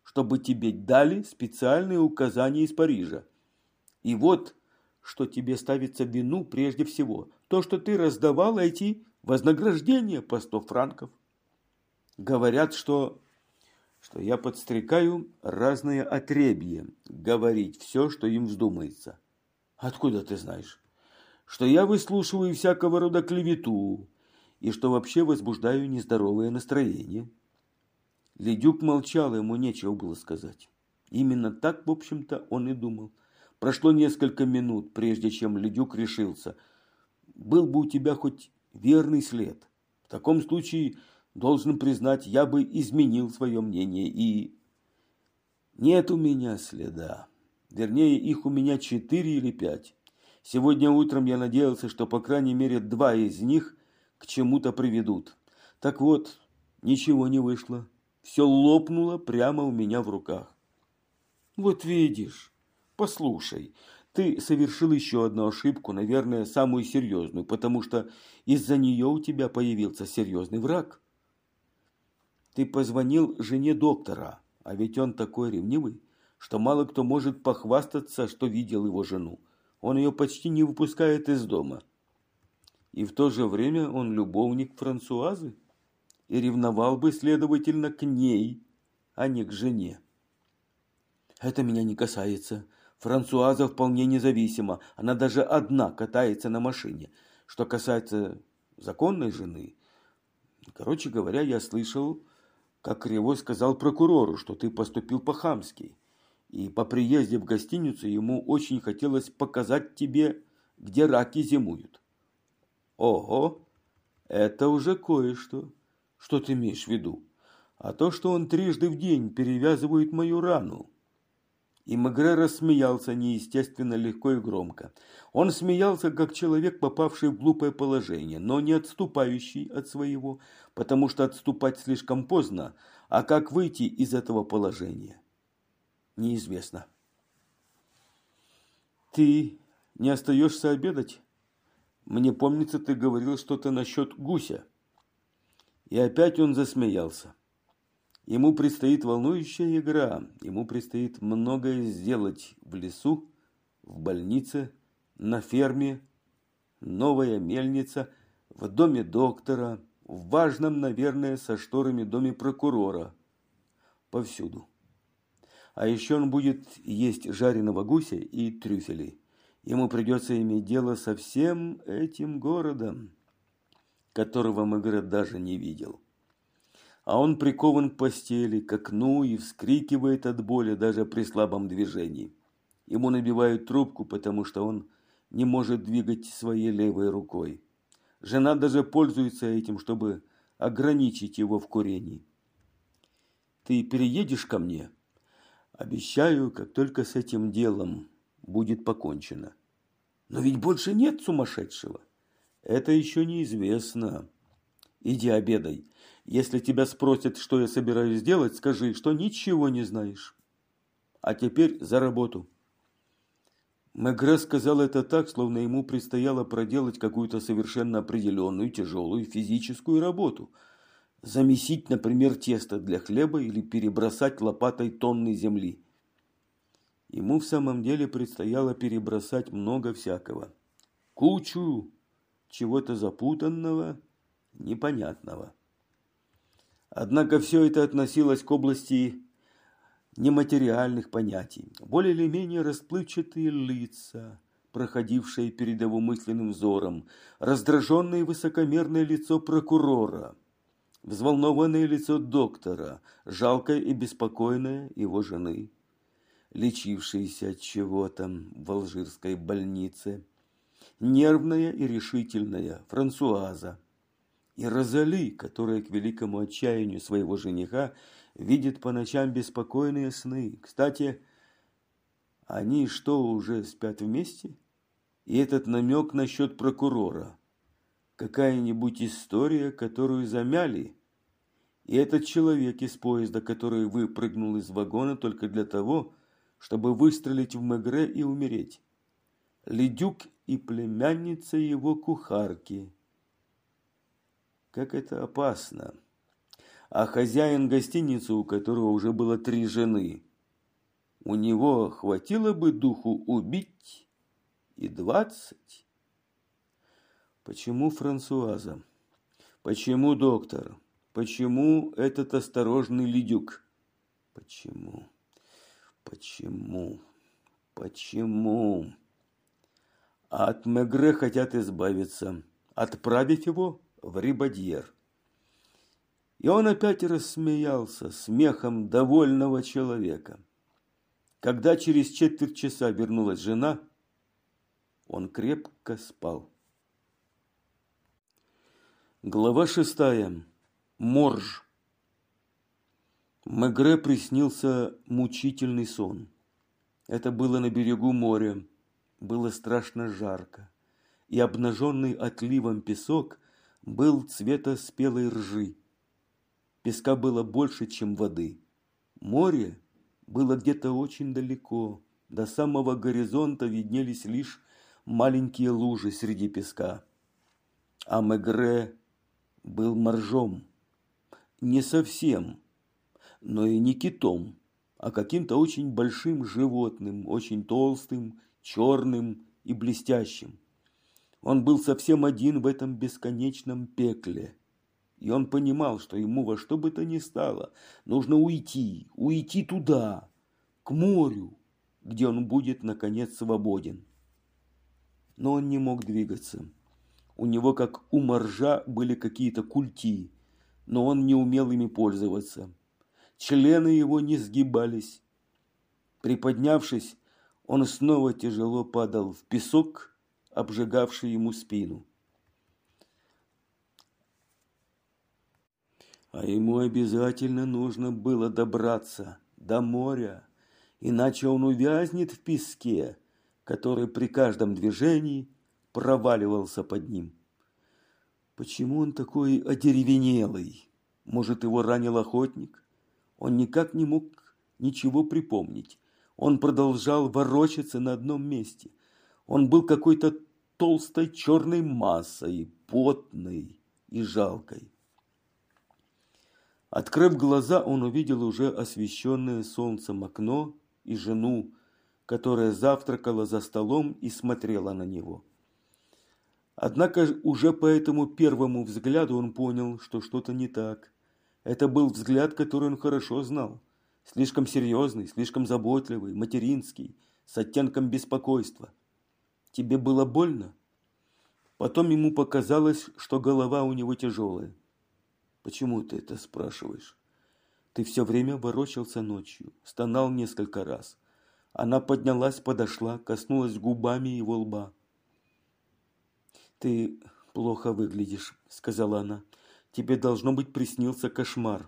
чтобы тебе дали специальные указания из Парижа. И вот, что тебе ставится в вину прежде всего, то, что ты раздавал эти вознаграждения по сто франков. Говорят, что, что я подстрекаю разные отребье говорить все, что им вздумается. Откуда ты знаешь? что я выслушиваю всякого рода клевету и что вообще возбуждаю нездоровое настроение. Ледюк молчал, ему нечего было сказать. Именно так, в общем-то, он и думал. Прошло несколько минут, прежде чем Ледюк решился. Был бы у тебя хоть верный след. В таком случае, должен признать, я бы изменил свое мнение и... Нет у меня следа. Вернее, их у меня четыре или пять. Сегодня утром я надеялся, что по крайней мере два из них к чему-то приведут. Так вот, ничего не вышло. Все лопнуло прямо у меня в руках. Вот видишь, послушай, ты совершил еще одну ошибку, наверное, самую серьезную, потому что из-за нее у тебя появился серьезный враг. Ты позвонил жене доктора, а ведь он такой ревнивый, что мало кто может похвастаться, что видел его жену он ее почти не выпускает из дома. И в то же время он любовник Франсуазы и ревновал бы, следовательно, к ней, а не к жене. Это меня не касается. Франсуаза вполне независима. Она даже одна катается на машине. Что касается законной жены, короче говоря, я слышал, как Кривой сказал прокурору, что ты поступил по-хамски и по приезде в гостиницу ему очень хотелось показать тебе, где раки зимуют. Ого, это уже кое-что. Что ты имеешь в виду? А то, что он трижды в день перевязывает мою рану. И Мегре рассмеялся неестественно легко и громко. Он смеялся, как человек, попавший в глупое положение, но не отступающий от своего, потому что отступать слишком поздно, а как выйти из этого положения неизвестно. Ты не остаешься обедать? Мне помнится, ты говорил что-то насчет гуся. И опять он засмеялся. Ему предстоит волнующая игра. Ему предстоит многое сделать в лесу, в больнице, на ферме, новая мельница, в доме доктора, в важном, наверное, со шторами доме прокурора. Повсюду. А еще он будет есть жареного гуся и трюфели. Ему придется иметь дело со всем этим городом, которого Мегре даже не видел. А он прикован к постели, к окну и вскрикивает от боли даже при слабом движении. Ему набивают трубку, потому что он не может двигать своей левой рукой. Жена даже пользуется этим, чтобы ограничить его в курении. «Ты переедешь ко мне?» Обещаю, как только с этим делом будет покончено. Но ведь больше нет сумасшедшего. Это еще неизвестно. Иди обедай. Если тебя спросят, что я собираюсь сделать, скажи, что ничего не знаешь. А теперь за работу. Мегре сказал это так, словно ему предстояло проделать какую-то совершенно определенную тяжелую физическую работу – замесить, например, тесто для хлеба или перебросать лопатой тонны земли. Ему в самом деле предстояло перебросать много всякого. Кучу чего-то запутанного, непонятного. Однако все это относилось к области нематериальных понятий. Более или менее расплывчатые лица, проходившая перед его мысленным взором, раздраженное высокомерное лицо прокурора, взволнованное лицо доктора, жалкое и беспокойное его жены, лечившейся от чего-то в алжирской больнице, нервная и решительная Франсуаза, и Розали, которая к великому отчаянию своего жениха видит по ночам беспокойные сны. Кстати, они что, уже спят вместе? И этот намек насчет прокурора. Какая-нибудь история, которую замяли? И этот человек из поезда, который выпрыгнул из вагона только для того, чтобы выстрелить в Мегре и умереть. Ледюк и племянница его кухарки. Как это опасно. А хозяин гостиницы, у которого уже было три жены, у него хватило бы духу убить и двадцать. Почему Франсуаза? Почему доктор? Почему этот осторожный ледюк? Почему? Почему? Почему? А от Мегре хотят избавиться, отправив его в Рибадьер. И он опять рассмеялся смехом довольного человека. Когда через четверть часа вернулась жена, он крепко спал. Глава шестая. Морж. Мегре приснился мучительный сон. Это было на берегу моря. Было страшно жарко. И обнаженный отливом песок был цвета спелой ржи. Песка было больше, чем воды. Море было где-то очень далеко. До самого горизонта виднелись лишь маленькие лужи среди песка. А Мегре был моржом. Не совсем, но и не китом, а каким-то очень большим животным, очень толстым, черным и блестящим. Он был совсем один в этом бесконечном пекле – и он понимал, что ему во что бы то ни стало нужно уйти, уйти туда, к морю, где он будет, наконец, свободен. Но он не мог двигаться. У него, как у моржа, были какие-то культи, но он не умел ими пользоваться. Члены его не сгибались. Приподнявшись, он снова тяжело падал в песок, обжигавший ему спину. А ему обязательно нужно было добраться до моря, иначе он увязнет в песке, который при каждом движении проваливался под ним. Почему он такой одеревенелый? Может, его ранил охотник? Он никак не мог ничего припомнить. Он продолжал ворочаться на одном месте. Он был какой-то толстой черной массой, потной и жалкой. Открыв глаза, он увидел уже освещенное солнцем окно и жену, которая завтракала за столом и смотрела на него. Однако уже по этому первому взгляду он понял, что что-то не так. Это был взгляд, который он хорошо знал. Слишком серьезный, слишком заботливый, материнский, с оттенком беспокойства. Тебе было больно? Потом ему показалось, что голова у него тяжелая. Почему ты это спрашиваешь? Ты все время ворочался ночью, стонал несколько раз. Она поднялась, подошла, коснулась губами его лба. «Ты плохо выглядишь», — сказала она. «Тебе, должно быть, приснился кошмар».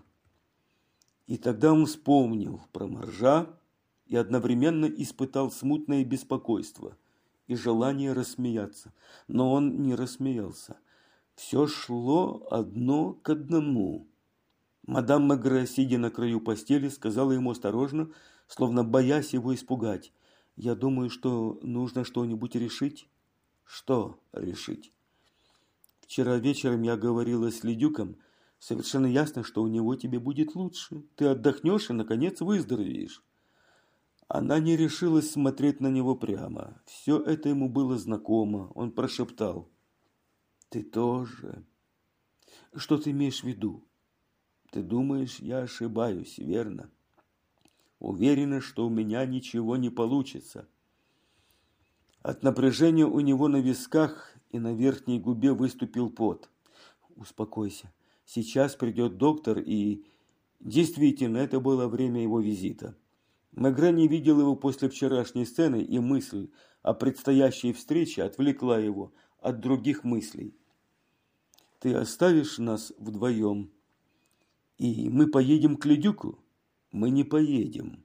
И тогда он вспомнил про моржа и одновременно испытал смутное беспокойство и желание рассмеяться. Но он не рассмеялся. Все шло одно к одному. Мадам Мегре, сидя на краю постели, сказала ему осторожно, словно боясь его испугать. «Я думаю, что нужно что-нибудь решить». «Что решить?» «Вчера вечером я говорила с Ледюком. Совершенно ясно, что у него тебе будет лучше. Ты отдохнешь и, наконец, выздоровеешь». Она не решилась смотреть на него прямо. Все это ему было знакомо. Он прошептал. Ты тоже. Что ты имеешь в виду? Ты думаешь, я ошибаюсь, верно? Уверена, что у меня ничего не получится. От напряжения у него на висках и на верхней губе выступил пот. Успокойся. Сейчас придет доктор и... Действительно, это было время его визита. Мегре не видел его после вчерашней сцены, и мысль о предстоящей встрече отвлекла его от других мыслей. «Ты оставишь нас вдвоем, и мы поедем к Ледюку?» «Мы не поедем».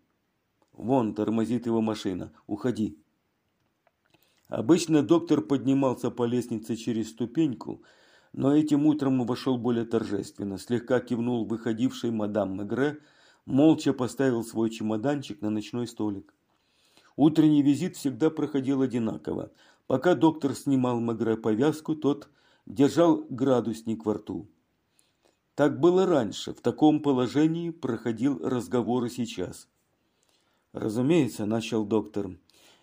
«Вон тормозит его машина. Уходи». Обычно доктор поднимался по лестнице через ступеньку, но этим утром вошел более торжественно, слегка кивнул выходившей мадам Мегре, молча поставил свой чемоданчик на ночной столик. Утренний визит всегда проходил одинаково. Пока доктор снимал Мегре повязку, тот держал градусник во рту. Так было раньше, в таком положении проходил разговор и сейчас. Разумеется, начал доктор,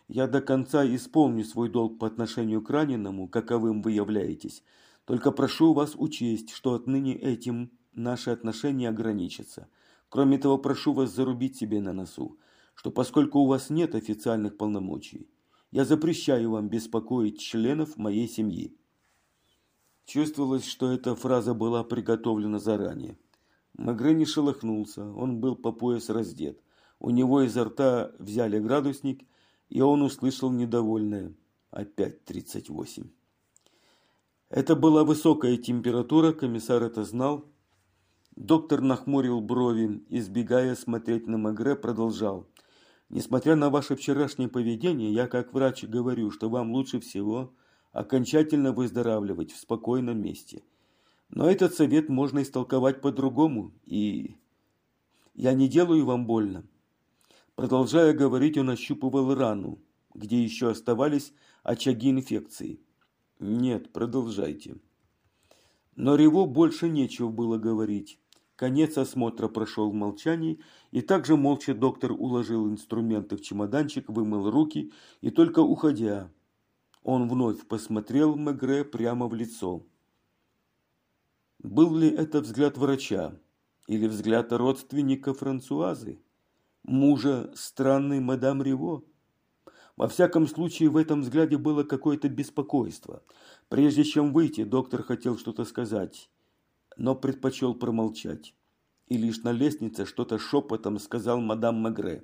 я до конца исполню свой долг по отношению к раненому, каковым вы являетесь. Только прошу вас учесть, что отныне этим наши отношения ограничатся. Кроме того, прошу вас зарубить себе на носу, что поскольку у вас нет официальных полномочий, я запрещаю вам беспокоить членов моей семьи. Чувствовалось, что эта фраза была приготовлена заранее. Магре не шелохнулся, он был по пояс раздет. У него изо рта взяли градусник, и он услышал недовольное «Опять 38». Это была высокая температура, комиссар это знал, Доктор нахмурил брови, избегая смотреть на Магре, продолжал. Несмотря на ваше вчерашнее поведение, я как врач говорю, что вам лучше всего окончательно выздоравливать в спокойном месте. Но этот совет можно истолковать по-другому, и я не делаю вам больно. Продолжая говорить, он ощупывал рану, где еще оставались очаги инфекции. Нет, продолжайте. Но Рево больше нечего было говорить. Конец осмотра прошел в молчании, и также молча доктор уложил инструменты в чемоданчик, вымыл руки, и только уходя, он вновь посмотрел Мегре прямо в лицо. Был ли это взгляд врача или взгляд родственника Франсуазы, мужа странной мадам Риво? Во всяком случае, в этом взгляде было какое-то беспокойство. Прежде чем выйти, доктор хотел что-то сказать, но предпочел промолчать. И лишь на лестнице что-то шепотом сказал мадам Мегре.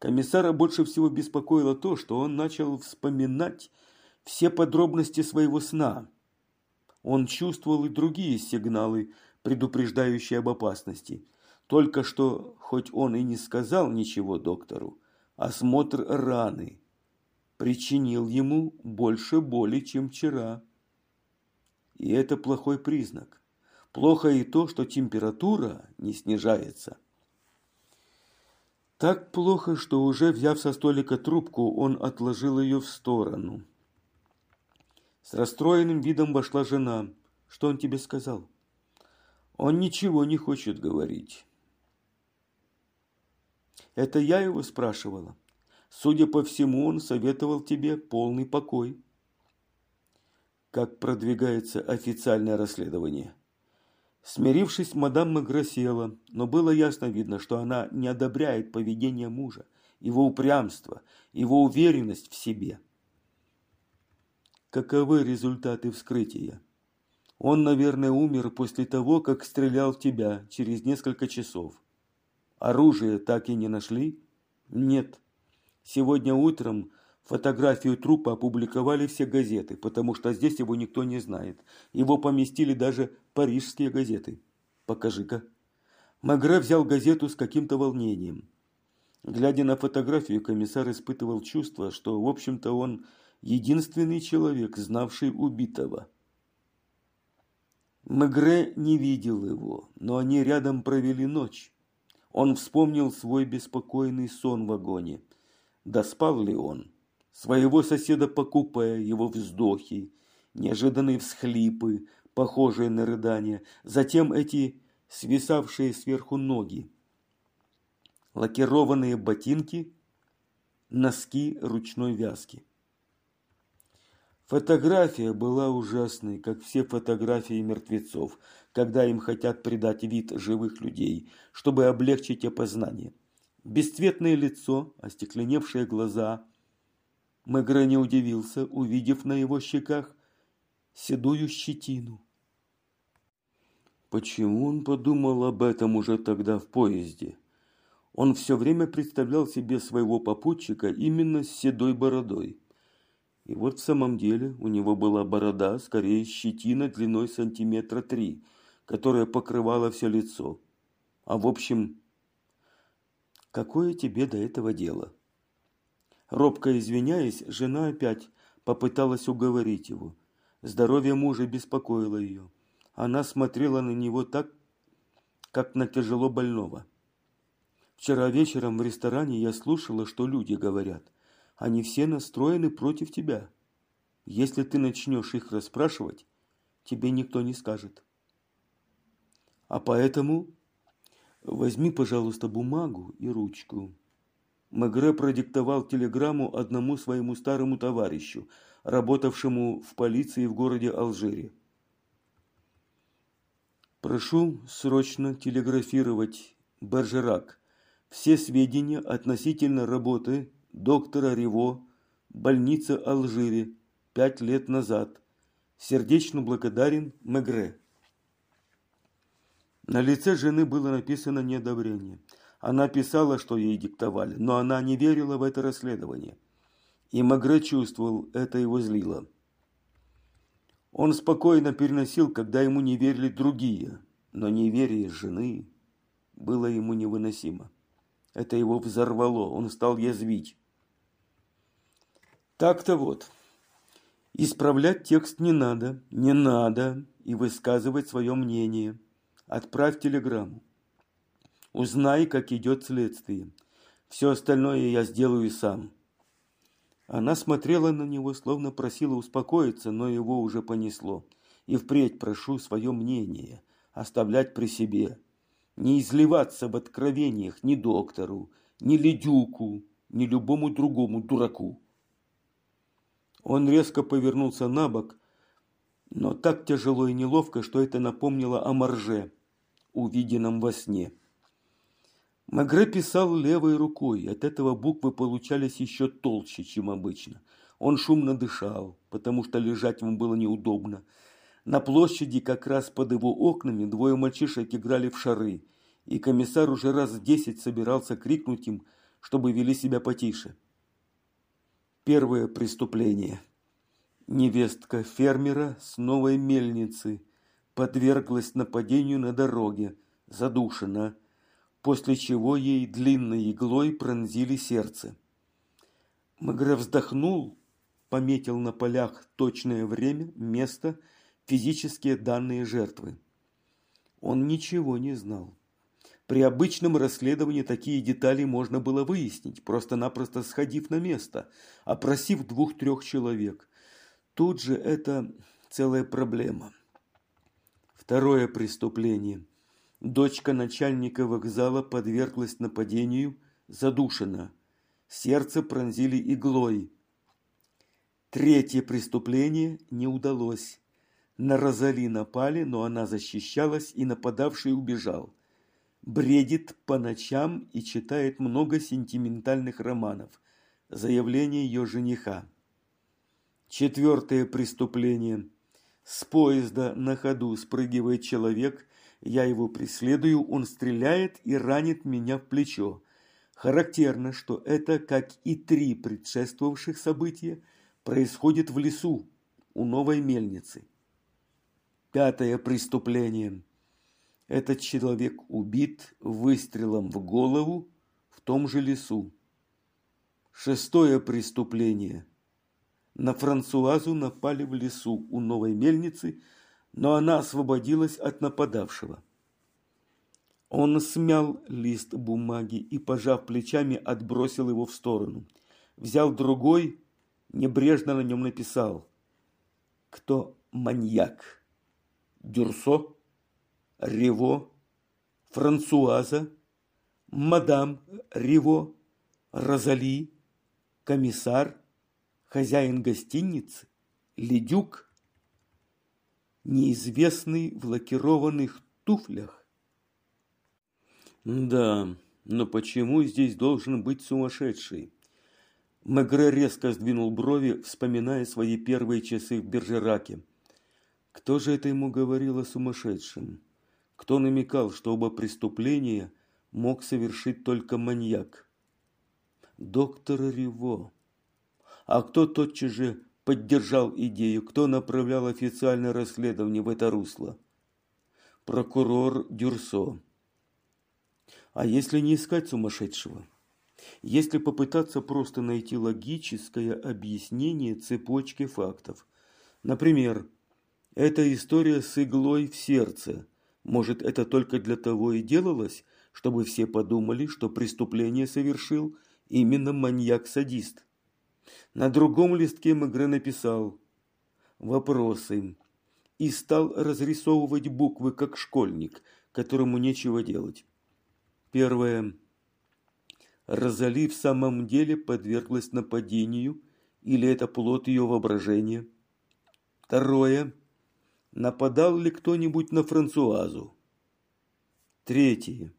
Комиссара больше всего беспокоило то, что он начал вспоминать все подробности своего сна. Он чувствовал и другие сигналы, предупреждающие об опасности. Только что, хоть он и не сказал ничего доктору, осмотр раны причинил ему больше боли, чем вчера. И это плохой признак. Плохо и то, что температура не снижается. Так плохо, что уже взяв со столика трубку, он отложил ее в сторону. С расстроенным видом вошла жена. Что он тебе сказал? Он ничего не хочет говорить. Это я его спрашивала. Судя по всему, он советовал тебе полный покой. Как продвигается официальное расследование? Смирившись, мадам Мегре села, но было ясно видно, что она не одобряет поведение мужа, его упрямство, его уверенность в себе. Каковы результаты вскрытия? Он, наверное, умер после того, как стрелял в тебя через несколько часов. Оружие так и не нашли? Нет. Сегодня утром фотографию трупа опубликовали все газеты, потому что здесь его никто не знает. Его поместили даже парижские газеты. Покажи-ка. Магре взял газету с каким-то волнением. Глядя на фотографию, комиссар испытывал чувство, что, в общем-то, он единственный человек, знавший убитого. Мегре не видел его, но они рядом провели ночь. Он вспомнил свой беспокойный сон в вагоне. Доспал ли он? Своего соседа покупая его вздохи, неожиданные всхлипы, похожие на рыдания, затем эти свисавшие сверху ноги, лакированные ботинки, носки ручной вязки. Фотография была ужасной, как все фотографии мертвецов, когда им хотят придать вид живых людей, чтобы облегчить опознание. Бесцветное лицо, остекленевшие глаза, Мегре не удивился, увидев на его щеках седую щетину. Почему он подумал об этом уже тогда в поезде? Он все время представлял себе своего попутчика именно с седой бородой. И вот в самом деле у него была борода, скорее щетина длиной сантиметра три, которая покрывала все лицо. А в общем, какое тебе до этого дело? Робко извиняясь, жена опять попыталась уговорить его. Здоровье мужа беспокоило ее. Она смотрела на него так, как на тяжело больного. Вчера вечером в ресторане я слушала, что люди говорят. Они все настроены против тебя. Если ты начнешь их расспрашивать, тебе никто не скажет. А поэтому возьми, пожалуйста, бумагу и ручку. Мегре продиктовал телеграмму одному своему старому товарищу, работавшему в полиции в городе Алжире. Прошу срочно телеграфировать Бержерак все сведения относительно работы доктора Риво, больницы Алжире, пять лет назад. Сердечно благодарен Мегре. На лице жены было написано неодобрение. Она писала, что ей диктовали, но она не верила в это расследование. И Мегре чувствовал, это его злило. Он спокойно переносил, когда ему не верили другие, но неверие жены было ему невыносимо. Это его взорвало, он стал язвить. Так-то вот. Исправлять текст не надо, не надо, и высказывать свое мнение. Отправь телеграмму. Узнай, как идет следствие. Все остальное я сделаю сам. Она смотрела на него, словно просила успокоиться, но его уже понесло. И впредь прошу свое мнение оставлять при себе. Не изливаться в откровениях ни доктору, ни ледюку, ни любому другому дураку. Он резко повернулся на бок, но так тяжело и неловко, что это напомнило о морже, увиденном во сне. Магре писал левой рукой, от этого буквы получались еще толще, чем обычно. Он шумно дышал, потому что лежать ему было неудобно. На площади, как раз под его окнами, двое мальчишек играли в шары, и комиссар уже раз десять собирался крикнуть им, чтобы вели себя потише. Первое преступление. Невестка фермера с новой мельницы подверглась нападению на дороге, задушена – после чего ей длинной иглой пронзили сердце. Магре вздохнул, пометил на полях точное время, место, физические данные жертвы. Он ничего не знал. При обычном расследовании такие детали можно было выяснить, просто-напросто сходив на место, опросив двух-трех человек. Тут же это целая проблема. Второе преступление. Дочка начальника вокзала подверглась нападению, задушена. Сердце пронзили иглой. Третье преступление не удалось. На Розали напали, но она защищалась, и нападавший убежал. Бредит по ночам и читает много сентиментальных романов. Заявление ее жениха. Четвертое преступление. С поезда на ходу спрыгивает человек – я его преследую, он стреляет и ранит меня в плечо. Характерно, что это, как и три предшествовавших события, происходит в лесу у новой мельницы. Пятое преступление. Этот человек убит выстрелом в голову в том же лесу. Шестое преступление. На Франсуазу напали в лесу у новой мельницы – но она освободилась от нападавшего. Он смял лист бумаги и, пожав плечами, отбросил его в сторону. Взял другой, небрежно на нем написал. Кто маньяк? Дюрсо? Риво? Франсуаза? Мадам Риво? Розали? Комиссар? Хозяин гостиницы? Ледюк? Неизвестный в лакированных туфлях. Да, но почему здесь должен быть сумасшедший? Мегре резко сдвинул брови, вспоминая свои первые часы в Бержераке. Кто же это ему говорил о сумасшедшем? Кто намекал, что оба преступления мог совершить только маньяк? Доктор Риво. А кто тотчас же поддержал идею, кто направлял официальное расследование в это русло? Прокурор Дюрсо. А если не искать сумасшедшего? Если попытаться просто найти логическое объяснение цепочки фактов. Например, эта история с иглой в сердце. Может, это только для того и делалось, чтобы все подумали, что преступление совершил именно маньяк-садист. На другом листке Мегре написал «Вопросы» и стал разрисовывать буквы, как школьник, которому нечего делать. Первое. Розали в самом деле подверглась нападению, или это плод ее воображения? Второе. Нападал ли кто-нибудь на Франсуазу? Третье.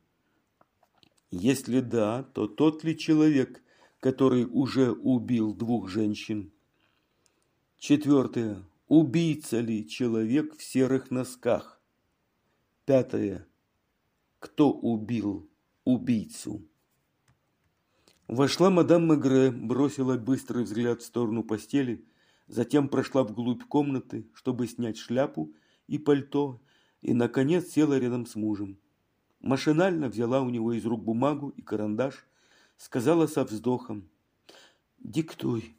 Если да, то тот ли человек, который уже убил двух женщин? Четвертое. Убийца ли человек в серых носках? Пятое. Кто убил убийцу? Вошла мадам Мегре, бросила быстрый взгляд в сторону постели, затем прошла вглубь комнаты, чтобы снять шляпу и пальто, и, наконец, села рядом с мужем. Машинально взяла у него из рук бумагу и карандаш, сказала со вздохом «Диктуй».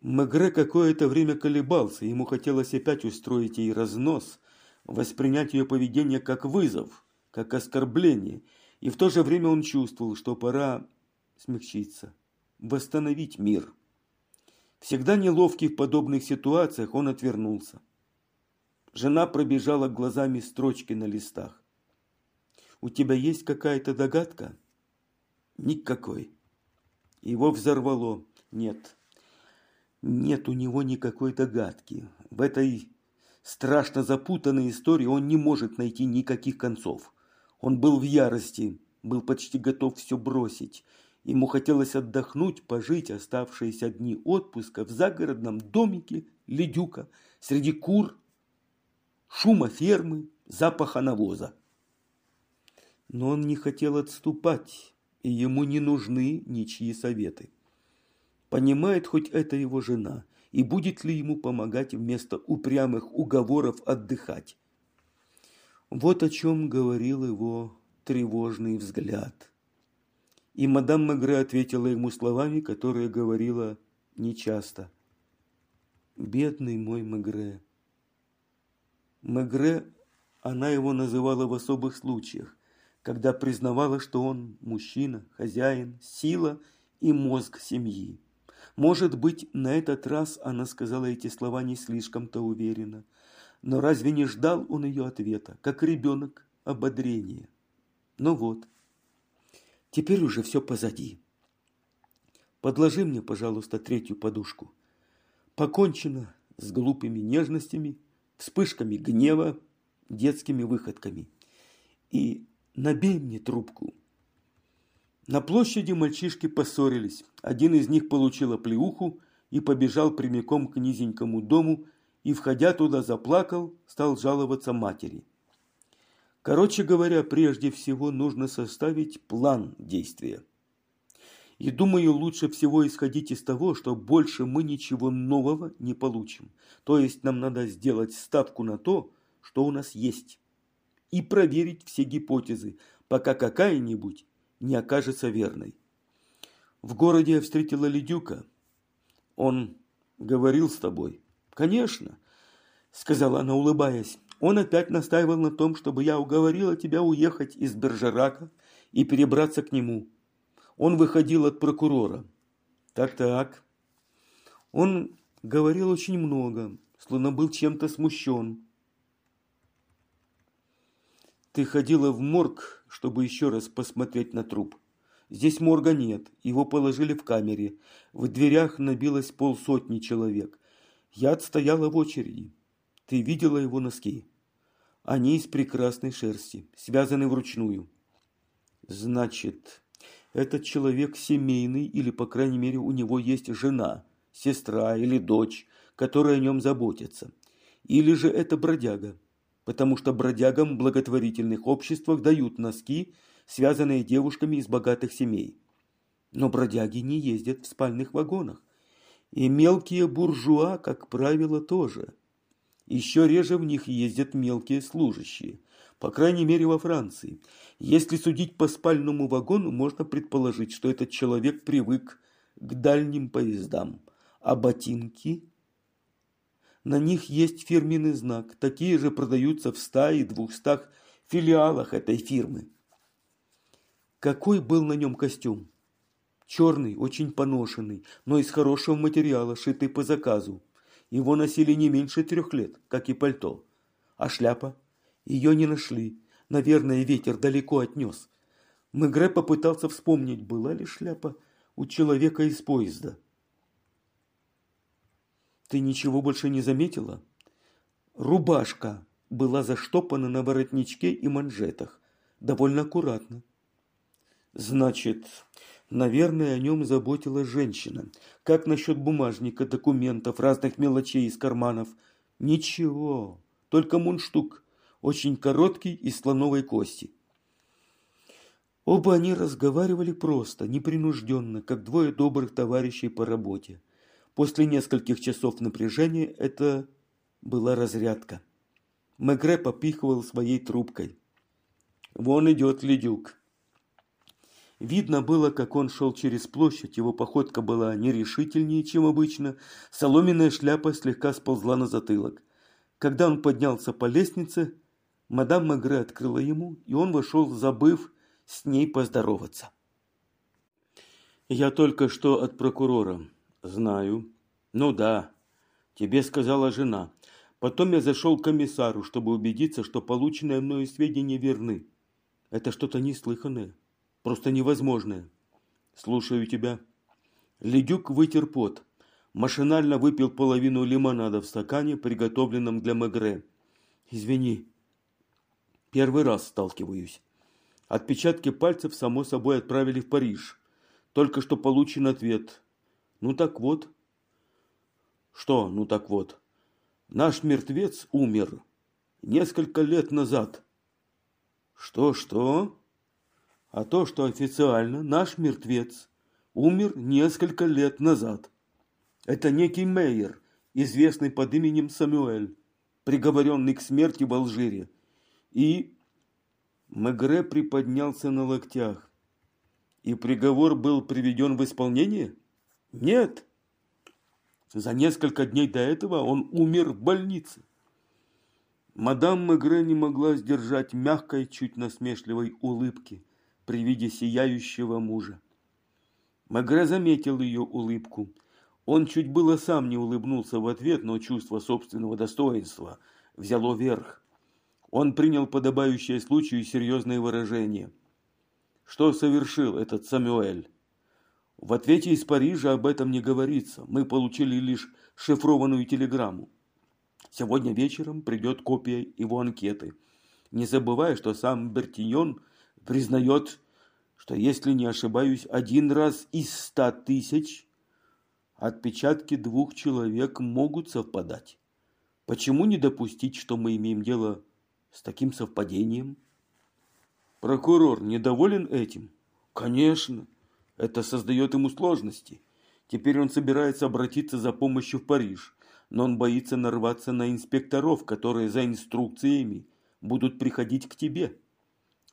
Мегре какое-то время колебался, ему хотелось опять устроить ей разнос, воспринять ее поведение как вызов, как оскорбление – и в то же время он чувствовал, что пора смягчиться, восстановить мир. Всегда неловкий в подобных ситуациях, он отвернулся. Жена пробежала глазами строчки на листах. «У тебя есть какая-то догадка?» «Никакой». Его взорвало. «Нет, нет у него никакой догадки. В этой страшно запутанной истории он не может найти никаких концов. Он был в ярости, был почти готов все бросить. Ему хотелось отдохнуть, пожить оставшиеся дни отпуска в загородном домике Ледюка среди кур, шума фермы, запаха навоза. Но он не хотел отступать, и ему не нужны ничьи советы. Понимает хоть это его жена, и будет ли ему помогать вместо упрямых уговоров отдыхать. Вот о чем говорил его тревожный взгляд. И мадам Мегре ответила ему словами, которые говорила нечасто. «Бедный мой Мегре». Мегре она его называла в особых случаях, когда признавала, что он мужчина, хозяин, сила и мозг семьи. Может быть, на этот раз она сказала эти слова не слишком-то уверенно – но разве не ждал он ее ответа, как ребенок ободрения? Ну вот, теперь уже все позади. Подложи мне, пожалуйста, третью подушку. Покончено с глупыми нежностями, вспышками гнева, детскими выходками. И набей мне трубку. На площади мальчишки поссорились. Один из них получил оплеуху и побежал прямиком к низенькому дому, и, входя туда, заплакал, стал жаловаться матери. Короче говоря, прежде всего нужно составить план действия. И думаю, лучше всего исходить из того, что больше мы ничего нового не получим. То есть нам надо сделать ставку на то, что у нас есть. И проверить все гипотезы, пока какая-нибудь не окажется верной. В городе я встретила Ледюка. Он говорил с тобой. «Конечно», — сказала она, улыбаясь. «Он опять настаивал на том, чтобы я уговорила тебя уехать из Бержерака и перебраться к нему. Он выходил от прокурора». «Так-так». Он говорил очень много, словно был чем-то смущен. «Ты ходила в морг, чтобы еще раз посмотреть на труп?» Здесь морга нет, его положили в камере. В дверях набилось полсотни человек. Я отстояла в очереди. Ты видела его носки? Они из прекрасной шерсти, связаны вручную. Значит, этот человек семейный или, по крайней мере, у него есть жена, сестра или дочь, которая о нем заботится. Или же это бродяга, потому что бродягам в благотворительных обществах дают носки, связанные девушками из богатых семей. Но бродяги не ездят в спальных вагонах. И мелкие буржуа, как правило, тоже. Еще реже в них ездят мелкие служащие. По крайней мере, во Франции. Если судить по спальному вагону, можно предположить, что этот человек привык к дальним поездам. А ботинки? На них есть фирменный знак. Такие же продаются в ста и двухстах филиалах этой фирмы. Какой был на нем костюм? Черный, очень поношенный, но из хорошего материала, шитый по заказу. Его носили не меньше трех лет, как и пальто. А шляпа? Ее не нашли. Наверное, ветер далеко отнес. Мегре попытался вспомнить, была ли шляпа у человека из поезда. Ты ничего больше не заметила? Рубашка была заштопана на воротничке и манжетах. Довольно аккуратно. Значит, наверное, о нем заботилась женщина. Как насчет бумажника, документов, разных мелочей из карманов? Ничего, только мундштук, очень короткий, из слоновой кости. Оба они разговаривали просто, непринужденно, как двое добрых товарищей по работе. После нескольких часов напряжения это была разрядка. Мегре попихивал своей трубкой. Вон идет Ледюк. Видно было, как он шел через площадь, его походка была нерешительнее, чем обычно, соломенная шляпа слегка сползла на затылок. Когда он поднялся по лестнице, мадам Мегре открыла ему, и он вошел, забыв с ней поздороваться. «Я только что от прокурора», Знаю. Ну да. Тебе сказала жена. Потом я зашел к комиссару, чтобы убедиться, что полученные мною сведения верны. Это что-то неслыханное. Просто невозможное. Слушаю тебя. Ледюк вытер пот. Машинально выпил половину лимонада в стакане, приготовленном для Мегре. Извини. Первый раз сталкиваюсь. Отпечатки пальцев, само собой, отправили в Париж. Только что получен ответ. Ну так вот. Что, ну так вот? Наш мертвец умер несколько лет назад. Что, что? А то, что официально наш мертвец умер несколько лет назад. Это некий Мейер, известный под именем Самуэль, приговоренный к смерти в Алжире. И Мегре приподнялся на локтях. И приговор был приведен в исполнение? Нет. За несколько дней до этого он умер в больнице. Мадам Мегре не могла сдержать мягкой, чуть насмешливой улыбки при виде сияющего мужа. Мегре заметил ее улыбку. Он чуть было сам не улыбнулся в ответ, но чувство собственного достоинства взяло верх. Он принял подобающее случаю серьезное выражение. Что совершил этот Самуэль? В ответе из Парижа об этом не говорится. Мы получили лишь шифрованную телеграмму. Сегодня вечером придет копия его анкеты. Не забывая, что сам Бертиньон признает, что, если не ошибаюсь, один раз из ста тысяч отпечатки двух человек могут совпадать. Почему не допустить, что мы имеем дело с таким совпадением? Прокурор недоволен этим? Конечно. Это создает ему сложности. Теперь он собирается обратиться за помощью в Париж, но он боится нарваться на инспекторов, которые за инструкциями будут приходить к тебе.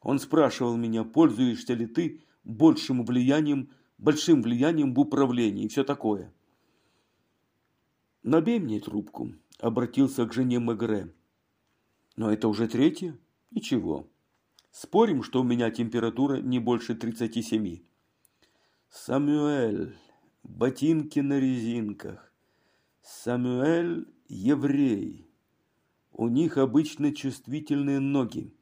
Он спрашивал меня, пользуешься ли ты большим влиянием, большим влиянием в управлении и все такое. «Набей мне трубку», – обратился к жене Мегре. «Но это уже третье? Ничего. Спорим, что у меня температура не больше 37. Самуэль, ботинки на резинках. Самуэль – еврей. У них обычно чувствительные ноги.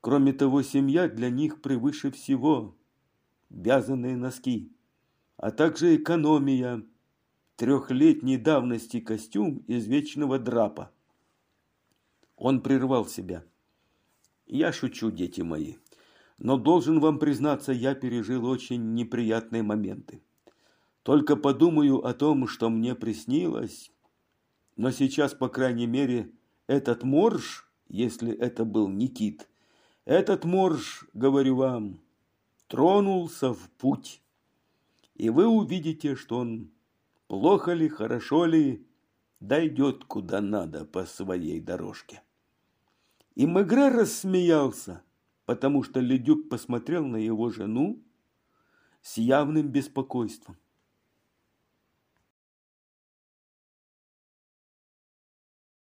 Кроме того, семья для них превыше всего. Вязаные носки. А также экономия. Трехлетней давности костюм из вечного драпа. Он прервал себя. Я шучу, дети мои. Но должен вам признаться, я пережил очень неприятные моменты. Только подумаю о том, что мне приснилось. Но сейчас, по крайней мере, этот морж, если это был Никит, этот морж, говорю вам, тронулся в путь. И вы увидите, что он, плохо ли, хорошо ли, дойдет куда надо по своей дорожке. И Мегре рассмеялся, потому что Ледюк посмотрел на его жену с явным беспокойством.